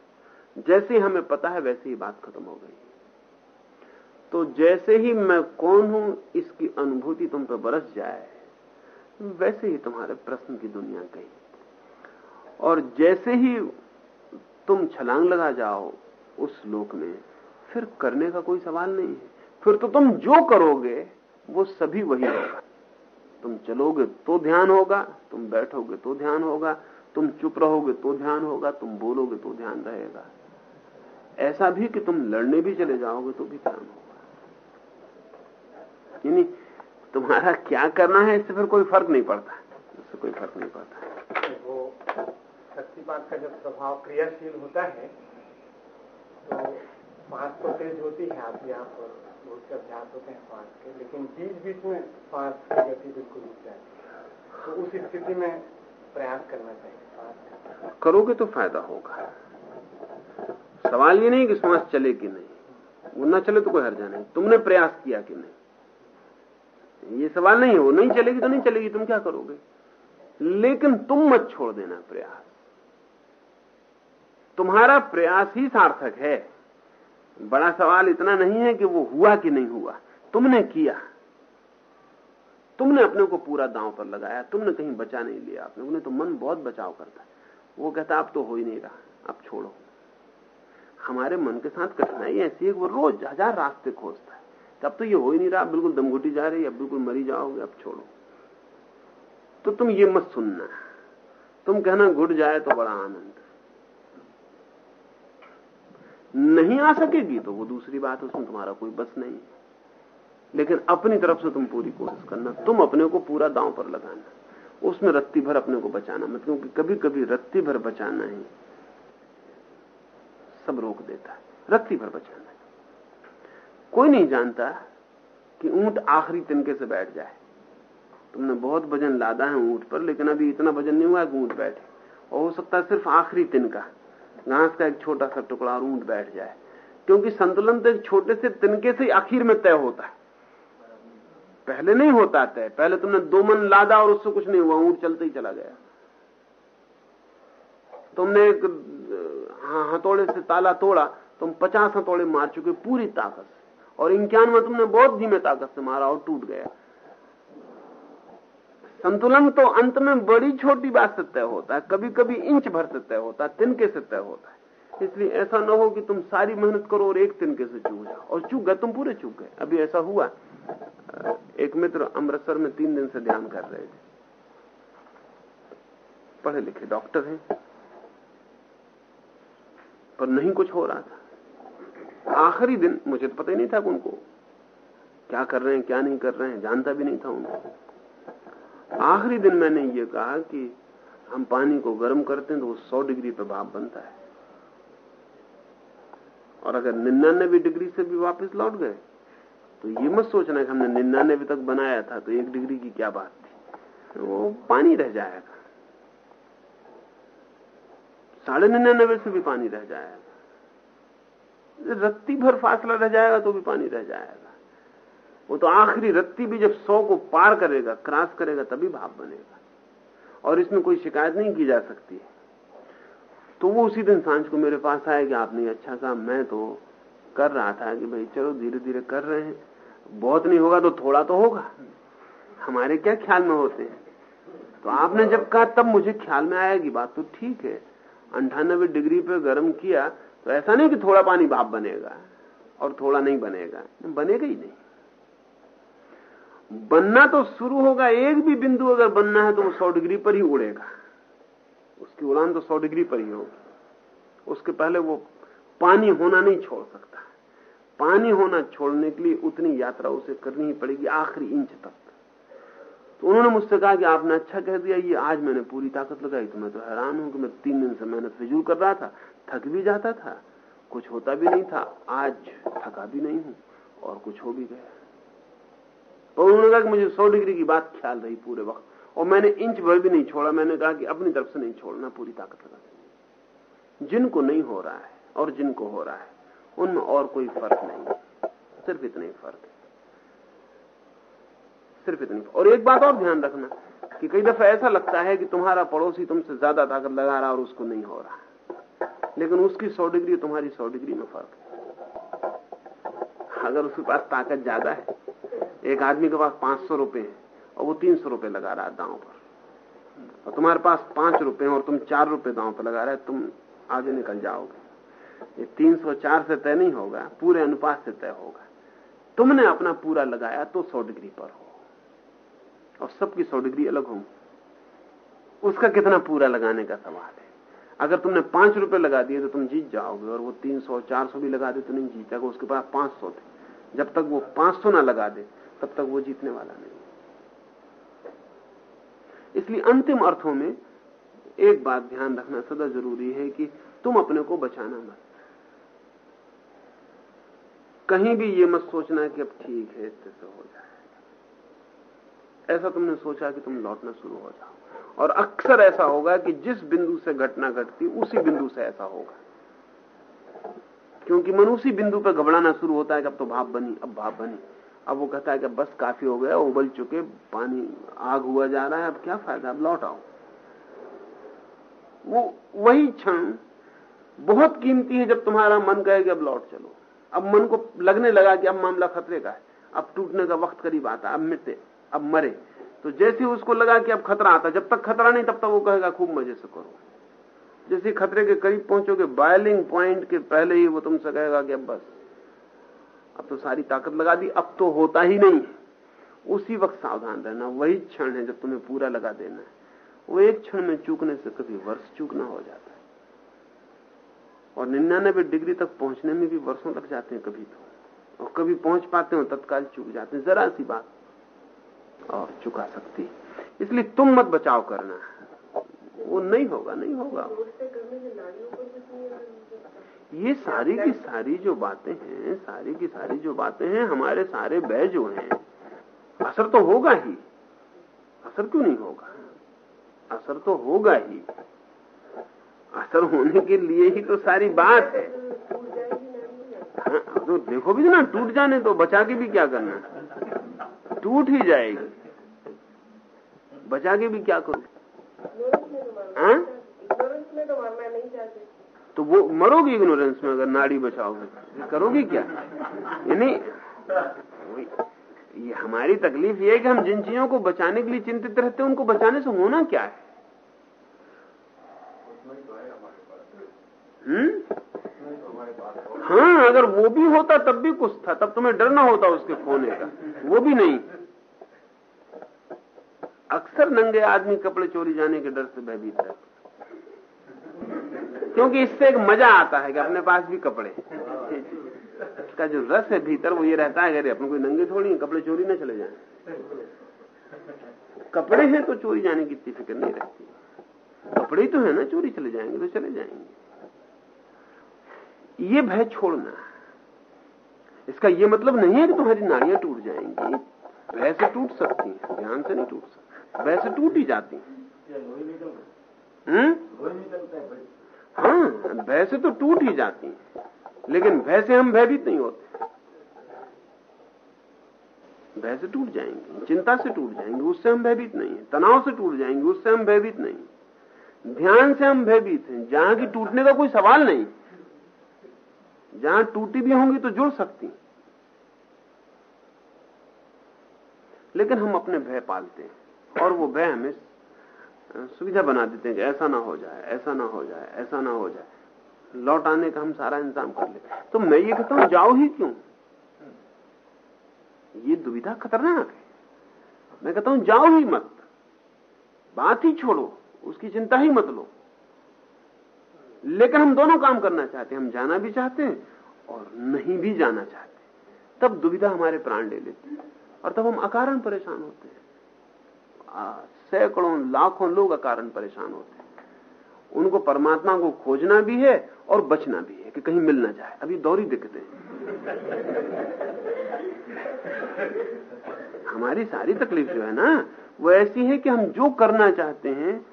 जैसे हमें पता है, वैसे ही बात खत्म हो गई। तो जैसे ही मैं कौन हूँ, इसकी अनुभूति तुम पर बरस जाए, वैसे ही तुम्हारे प्रश्न की दुनिया गई। और जैसे ही तुम छलांग लगा जाओ उस लोक में, फिर करने का कोई सवाल नहीं है। फिर तो तुम जो करोगे, वो सभी वही होगा। तुम चलोगे तो ध्यान होगा, तुम बैठोगे तो ध्यान होगा, तुम चुप रहोगे तो ध्यान होगा, तुम बोलोगे तो ध्यान रहेगा। ऐसा भी कि तुम लड़ने भी चले जाओगे तो भी काम होगा। यानी तुम्हारा क्या करना है इससे फिर कोई फ़र्क नहीं पड़ता। इससे कोई फ़र्क नहीं पड़ता। वो शक्तिपात का जब प्रभाव क्रियाशील होता है तो सांस तो तेज होती है आप यहाँ पर बहुत अभ्यास होते हैं सांस के लेकिन बीच बीच में सांस की गति बिल्कुल रुक है। तो उस स्थिति में प्रयास करना चाहिए सांस करोगे तो फ़ायदा होगा। सवाल ये नहीं कि सांस चले कि नहीं। वो ना चले तो कोई हर्जा नहीं। तुमने प्रयास किया कि नहीं। ये सवाल नहीं है। वो नहीं चलेगी तो नहीं चलेगी। तुम क्या करोगे? लेकिन तुम मत छोड़ देना प्रयास। तुम्हारा प्रयास ही सार्थक है। बड़ा सवाल इतना नहीं है कि वो हुआ कि नहीं हुआ। तुमने किया। तुमने अपने को पूरा दांव पर लगाया। तुमने कहीं बचा नहीं लिया। अपने उन्हें तो मन बहुत बचाव करता है। वो कहता, अब तो हो ही नहीं रहा। अब छोड़ो। हमारे मन के साथ कठिनाई ऐसी है वो रोज हज़ार रास्ते खोजता है। तब तो ये हो ही नहीं रहा बिल्कुल दमघुटी जा रही अब बिल्कुल मरी जाओगे अब छोड़ो। तो तुम ये मत सुनना। तुम कहना घुट जाए तो बड़ा आनंद। नहीं आ सकेगी तो वो दूसरी बात उसमें तुम्हारा कोई बस नहीं। लेकिन अपनी तरफ़ से तुम पूरी कोशिश करना, तुम अपने को पूरा दांव पर लगाना, उसमें रत्ती भर अपने को बचाना। मतलब क्योंकि कभी कभी रत्ती भर बचाना ही। सब रोक देता है। रत्ती भर बचाना कोई नहीं जानता कि ऊँट आखिरी तिनके से बैठ जाए। तुमने बहुत वज़न लादा है ऊँट पर, लेकिन अभी इतना वज़न नहीं हुआ कि ऊँट बैठे। और हो सकता है सिर्फ़ आखिरी तिनका। घास का एक छोटा सा टुकड़ा और ऊँट बैठ जाए। क्योंकि संतुलन तो एक छोटे से तिनके से आखिर में तय होता है। पहले नहीं होता तय। पहले तुमने दो मन लादा और उससे कुछ नहीं हुआ, ऊँट चलते ही चला गया। तुमने एक हाँ, हथौड़े से ताला तोड़ा तुम पचास हथौड़े मार चुके पूरी ताकत से। और इक्यानवे तुमने बहुत धीमे ताकत से मारा और टूट गया। संतुलन तो अंत में बड़ी छोटी बात से तय होता है कभी कभी इंच भर से तय होता है तिनके से तय होता है। इसलिए ऐसा न हो कि तुम सारी मेहनत करो और एक तिनके से चूक जाओ। और चूक गए तुम पूरे चूक गए। अभी ऐसा हुआ एक मित्र अमृतसर में तीन दिन से ध्यान कर रहे थे। पढ़े लिखे डॉक्टर हैं। पर नहीं कुछ हो रहा था। आखिरी दिन, मुझे तो पता ही नहीं था उनको क्या कर रहे हैं, क्या नहीं कर रहे हैं, जानता भी नहीं था उनको। आखिरी दिन मैंने ये कहा कि हम पानी को गर्म करते हैं तो वो सौ डिग्री पे भाप बनता है। और अगर निन्यानबे डिग्री से भी वापस लौट गए तो ये मत सोचना कि हमने निन्यानबे तक बनाया था तो एक डिग्री की क्या बात थी। वो पानी रह जाएगा। साढ़े निन्यानबे से भी पानी रह जाएगा। रत्ती भर फासला रह जाएगा तो भी पानी रह जाएगा। वो तो आखिरी रत्ती भी जब सौ को पार करेगा, क्रॉस करेगा, तभी भाप बनेगा। और इसमें कोई शिकायत नहीं की जा सकती। तो वो उसी दिन साँझ को मेरे पास आए कि आपने अच्छा कहा मैं तो कर रहा था कि भाई चलो धीरे धीरे कर रहे हैं। बहुत नहीं होगा तो थोड़ा तो होगा। हमारे क्या ख्याल में होते हैं? तो आपने जब कहा, तब मुझे ख्याल में आएगी बात तो ठीक है। अंठानबे डिग्री पे गर्म किया तो ऐसा नहीं कि थोड़ा पानी भाप बनेगा, और थोड़ा नहीं बनेगा। बनेगा ही नहीं। बनना तो शुरू होगा, एक भी बिंदु अगर बनना है तो वो सौ डिग्री पर ही उड़ेगा। उसकी उड़ान तो सौ डिग्री पर ही होगी। उसके पहले वो पानी होना नहीं छोड़ सकता। पानी होना छोड़ने के लिए उतनी यात्रा उसे करनी ही पड़ेगी, आखिरी इंच तक। तो उन्होंने मुझसे कहा कि आपने अच्छा कह दिया, ये आज मैंने पूरी ताकत लगाई। तो मैं तो हैरान हूँ कि मैं तीन दिन से मेहनत फिजूल कर रहा था, थक भी जाता था, कुछ होता भी नहीं था, आज थका भी नहीं हूँ, और कुछ हो भी गया। तो उन्होंने कहा कि मुझे सौ डिग्री की बात ख्याल रही पूरे वक्त, और मैंने इंच भर भी नहीं छोड़ा, मैंने कहा कि अपनी तरफ़ से नहीं छोड़ना, पूरी ताकत लगा जिनको नहीं हो रहा है, और जिनको हो रहा है, उनमें और कोई फ़र्क नहीं, सिर्फ़ इतना ही फ़र्क है। सिर्फ़ इतनी और एक बात और ध्यान रखना कि कई दफ़ा ऐसा लगता है कि तुम्हारा पड़ोसी तुमसे ज़्यादा ताकत लगा रहा और उसको नहीं हो रहा लेकिन उसकी सौ डिग्री तुम्हारी सौ डिग्री में फ़र्क है। अगर उसके पास ताकत ज़्यादा है, एक आदमी के पास पाँच सौ रुपए है और वो तीन सौ रुपए लगा रहा है दांव पर, और तुम्हारे पास पाँच रुपए और तुम चार रुपए दांव पर लगा रहे तुम आगे निकल जाओगे। ये तीन सौ चार से तय नहीं होगा, पूरे अनुपात से तय होगा। तुमने अपना पूरा लगाया तो सौ डिग्री पर हो और सबकी सौ डिग्री अलग होंगी उसका कितना पूरा लगाने का सवाल है। अगर तुमने पाँच रुपए लगा दिए तो तुम जीत जाओगे और वो तीन सौ, चार सौ भी लगा दे तो नहीं जीतेगा, उसके पास पाँच सौ थे। जब तक वो पाँच सौ ना लगा दे, तब तक वो जीतने वाला नहीं। इसलिए अंतिम अर्थों में एक बात ध्यान रखना सदा ज़रूरी है कि तुम अपने को बचाना मत। कहीं भी ये मत सोचना कि अब ठीक है इससे हो जाए। ऐसा तुमने सोचा कि तुम लौटना शुरू हो जाओ। और अक्सर ऐसा होगा कि जिस बिंदु से घटना घटती, उसी बिंदु से ऐसा होगा। क्योंकि मन उसी बिंदु पर घबराना शुरू होता है कि अब तो भाप बनी, अब भाप बनी। अब वो कहता है कि बस काफ़ी हो गया, उबल चुके, पानी, आग हुआ जा रहा है, अब क्या फ़ायदा, अब लौट आओ। वो वही क्षण बहुत कीमती है जब तुम्हारा मन कहे कि अब लौट चलो। अब मन को लगने लगा कि अब मामला खतरे का है। अब टूटने का वक्त करीब आता अब मिटे। अब मरे। तो जैसे उसको लगा कि अब खतरा आता, जब तक खतरा नहीं, तब तक वो कहेगा, खूब मज़े से करो। जैसे खतरे के करीब पहुंचोगे बॉयलिंग पॉइंट के पहले ही वो तुमसे कहेगा कि अब बस। अब तो सारी ताकत लगा दी, अब तो होता ही नहीं उसी वक्त सावधान रहना, वही क्षण है जब तुम्हें पूरा लगा देना है। वो एक क्षण में चूकने से कभी वर्ष चूकना हो जाता है। और निन्यानबे डिग्री तक पहुँचने में भी वर्षों लग जाते हैं कभी तो। और कभी पहुँच पाते हो तत्काल चूक जाते हैं। जरा सी बात और चुका सकती। इसलिए तुम मत बचाव करना। वो नहीं होगा नहीं होगा। ये सारी की सारी जो बातें हैं सारी की सारी जो बातें हैं हमारे सारे भय जो हैं असर तो होगा ही। असर क्यों नहीं होगा? असर तो होगा ही। असर होने के लिए ही तो सारी बात है। हाँ, तो देखो भी ना टूट जाने तो बचा के भी क्या करना? टूट ही जाएगी। बचा के भी क्या करूँ हाँ? तो वो मरोगी इग्नोरेंस में अगर नाड़ी बचाओगे करोगी क्या? यानी ये हमारी तकलीफ़ ये है कि हम जिन चीज़ों को बचाने के लिए चिंतित रहते हैं उनको बचाने से होना क्या है? हम्म? हाँ अगर वो भी होता, तब भी कुछ था। तब तुम्हें डर ना होता उसके खोने का। वो भी नहीं। अक्सर नंगे आदमी कपड़े चोरी जाने के डर से भयभीत रहते क्योंकि इससे एक मज़ा आता है कि अपने पास भी कपड़े। इसका जो रस है भीतर, वो ये रहता है अरे अपने कोई नंगे थोड़ी कपड़े चोरी न चले जाए। कपड़े हैं तो चोरी जाने की इतनी फ़िक्र नहीं रहती। कपड़े तो है ना, चोरी चले जाएँगे तो चले जाएँगे। ये भय छोड़ना। इसका ये मतलब नहीं है कि तुम्हारी नाड़ियाँ टूट जाएँगी। भय से टूट सकती हैं ध्यान से नहीं टूट सकती। भय से टूट ही जाती हम्म? हाँ भय से तो टूट ही जाती हैं। लेकिन भय से हम भयभीत नहीं होते। भय से टूट जाएँगे चिंता से टूट जाएँगे उससे हम भयभीत नहीं है। तनाव से टूट जाएँगे उससे हम भयभीत नहीं ध्यान से हम भयभीत हैं। जहाँ की टूटने का कोई सवाल नहीं। जहाँ टूटी भी होंगी तो जुड़ सकती। लेकिन हम अपने भय पालते हैं, और वो भय हमें सुविधा बना देते हैं कि ऐसा ना हो जाए, ऐसा ना हो जाए, ऐसा ना हो जाए। लौट आने का हम सारा इंतज़ाम कर ले तो मैं ये कहता हूँ, जाओ ही क्यों? ये दुविधा खतरनाक है। मैं कहता हूँ, जाओ ही मत। बात ही छोड़ो, उसकी चिंता ही मत लो। लेकिन हम दोनों काम करना चाहते हैं, हम जाना भी चाहते हैं और नहीं भी जाना चाहते तब दुविधा हमारे प्राण ले लेती है और तब हम अकारण परेशान होते हैं। सैकड़ों, लाखों लोग अकारण परेशान होते हैं। उनको परमात्मा को खोजना भी है और बचना भी है कि कहीं मिल ना जाए। अभी दौरी दिखते हैं। हमारी सारी तकलीफ़ जो है ना, वो ऐसी है कि हम जो करना चाहते हैं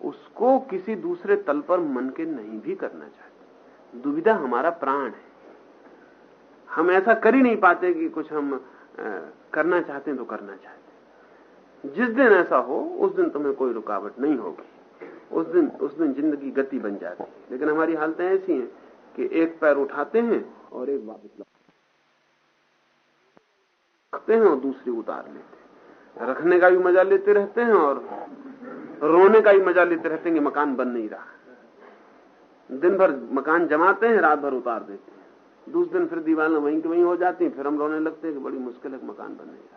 उसको किसी दूसरे तल पर मन के नहीं भी करना चाहते। दुविधा हमारा प्राण है। हम ऐसा कर ही नहीं पाते कि कुछ हम करना चाहते हैं तो करना चाहते जिस दिन ऐसा हो, उस दिन तुम्हें कोई रुकावट नहीं होगी। उस दिन उस दिन ज़िंदगी गति बन जाती है। लेकिन हमारी हालतें ऐसी हैं कि एक पैर उठाते हैं और एक वापस रखते हैं और दूसरी उतार लेते हैं। रखने का भी मज़ा लेते रहते हैं और रोने का ही मज़ा लेते रहते हैं कि मकान बन नहीं रहा। दिन भर मकान जमाते हैं, रात भर उतार देते हैं। दूसरे दिन फिर दीवार वहीं की वहीं हो जाती हैं, फिर हम रोने लगते हैं कि बड़ी मुश्किल है मकान बन नहीं रहा।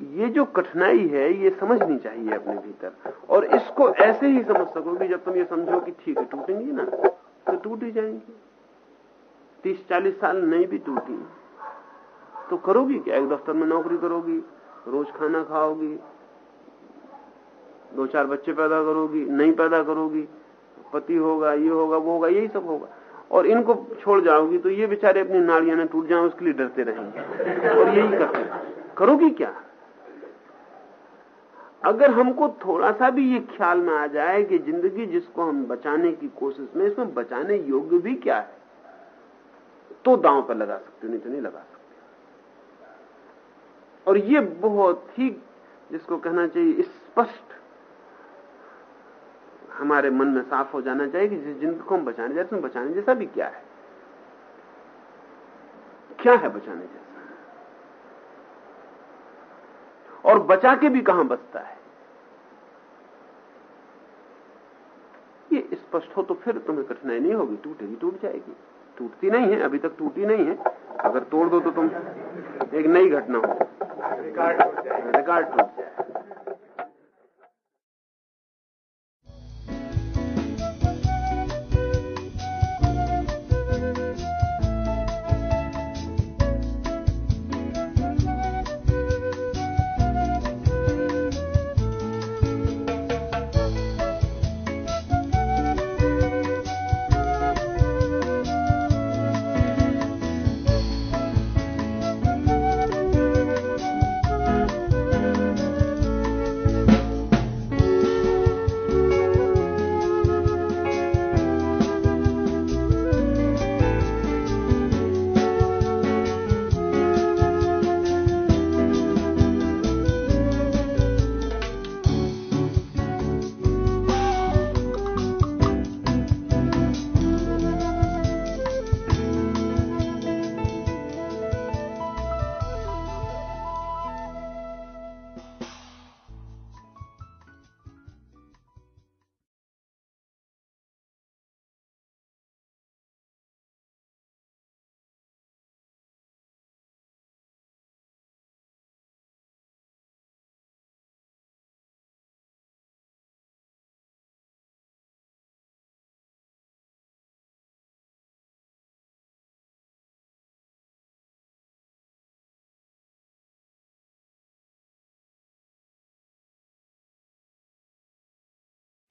ये जो कठिनाई है, ये समझनी चाहिए अपने भीतर। और इसको ऐसे ही समझ सकोगे जब तुम ये समझो कि ठीक है, टूटेंगी ना तो टूट ही जाएँगी। तीस चालीस साल नहीं भी टूटी तो करोगी क्या? एक दफ्तर में नौकरी करोगी, रोज खाना खाओगी दो चार बच्चे पैदा करोगी, नहीं पैदा करोगी, पति होगा, ये होगा, वो होगा, यही सब होगा। और इनको छोड़ जाओगी तो ये बेचारे अपनी नाड़ियाँ न टूट जाए, उसके लिए डरते रहेंगे। और यही करते करोगी क्या? अगर हमको थोड़ा सा भी ये ख्याल में आ जाए कि ज़िंदगी जिसको हम बचाने की कोशिश में, इसमें बचाने योग्य भी क्या है तो दांव पर लगा सकते नहीं तो नहीं लगा सकते। और ये बहुत ही, जिसको कहना चाहिए, स्पष्ट हमारे मन में साफ़ हो जाना चाहिए कि जिस ज़िंदगी को हम बचाने जाते हैं बचाने जैसा भी क्या है? क्या है बचाने जैसा? और बचा के भी कहाँ बचता है? ये स्पष्ट हो तो फिर तुम्हें कठिनाई नहीं होगी टूटेगी टूट जाएगी। टूटती नहीं है अभी तक टूटी नहीं है। अगर तोड़ दो तो तुम एक नई घटना हो। रिकॉर्ड रिकॉर्ड टूट जाए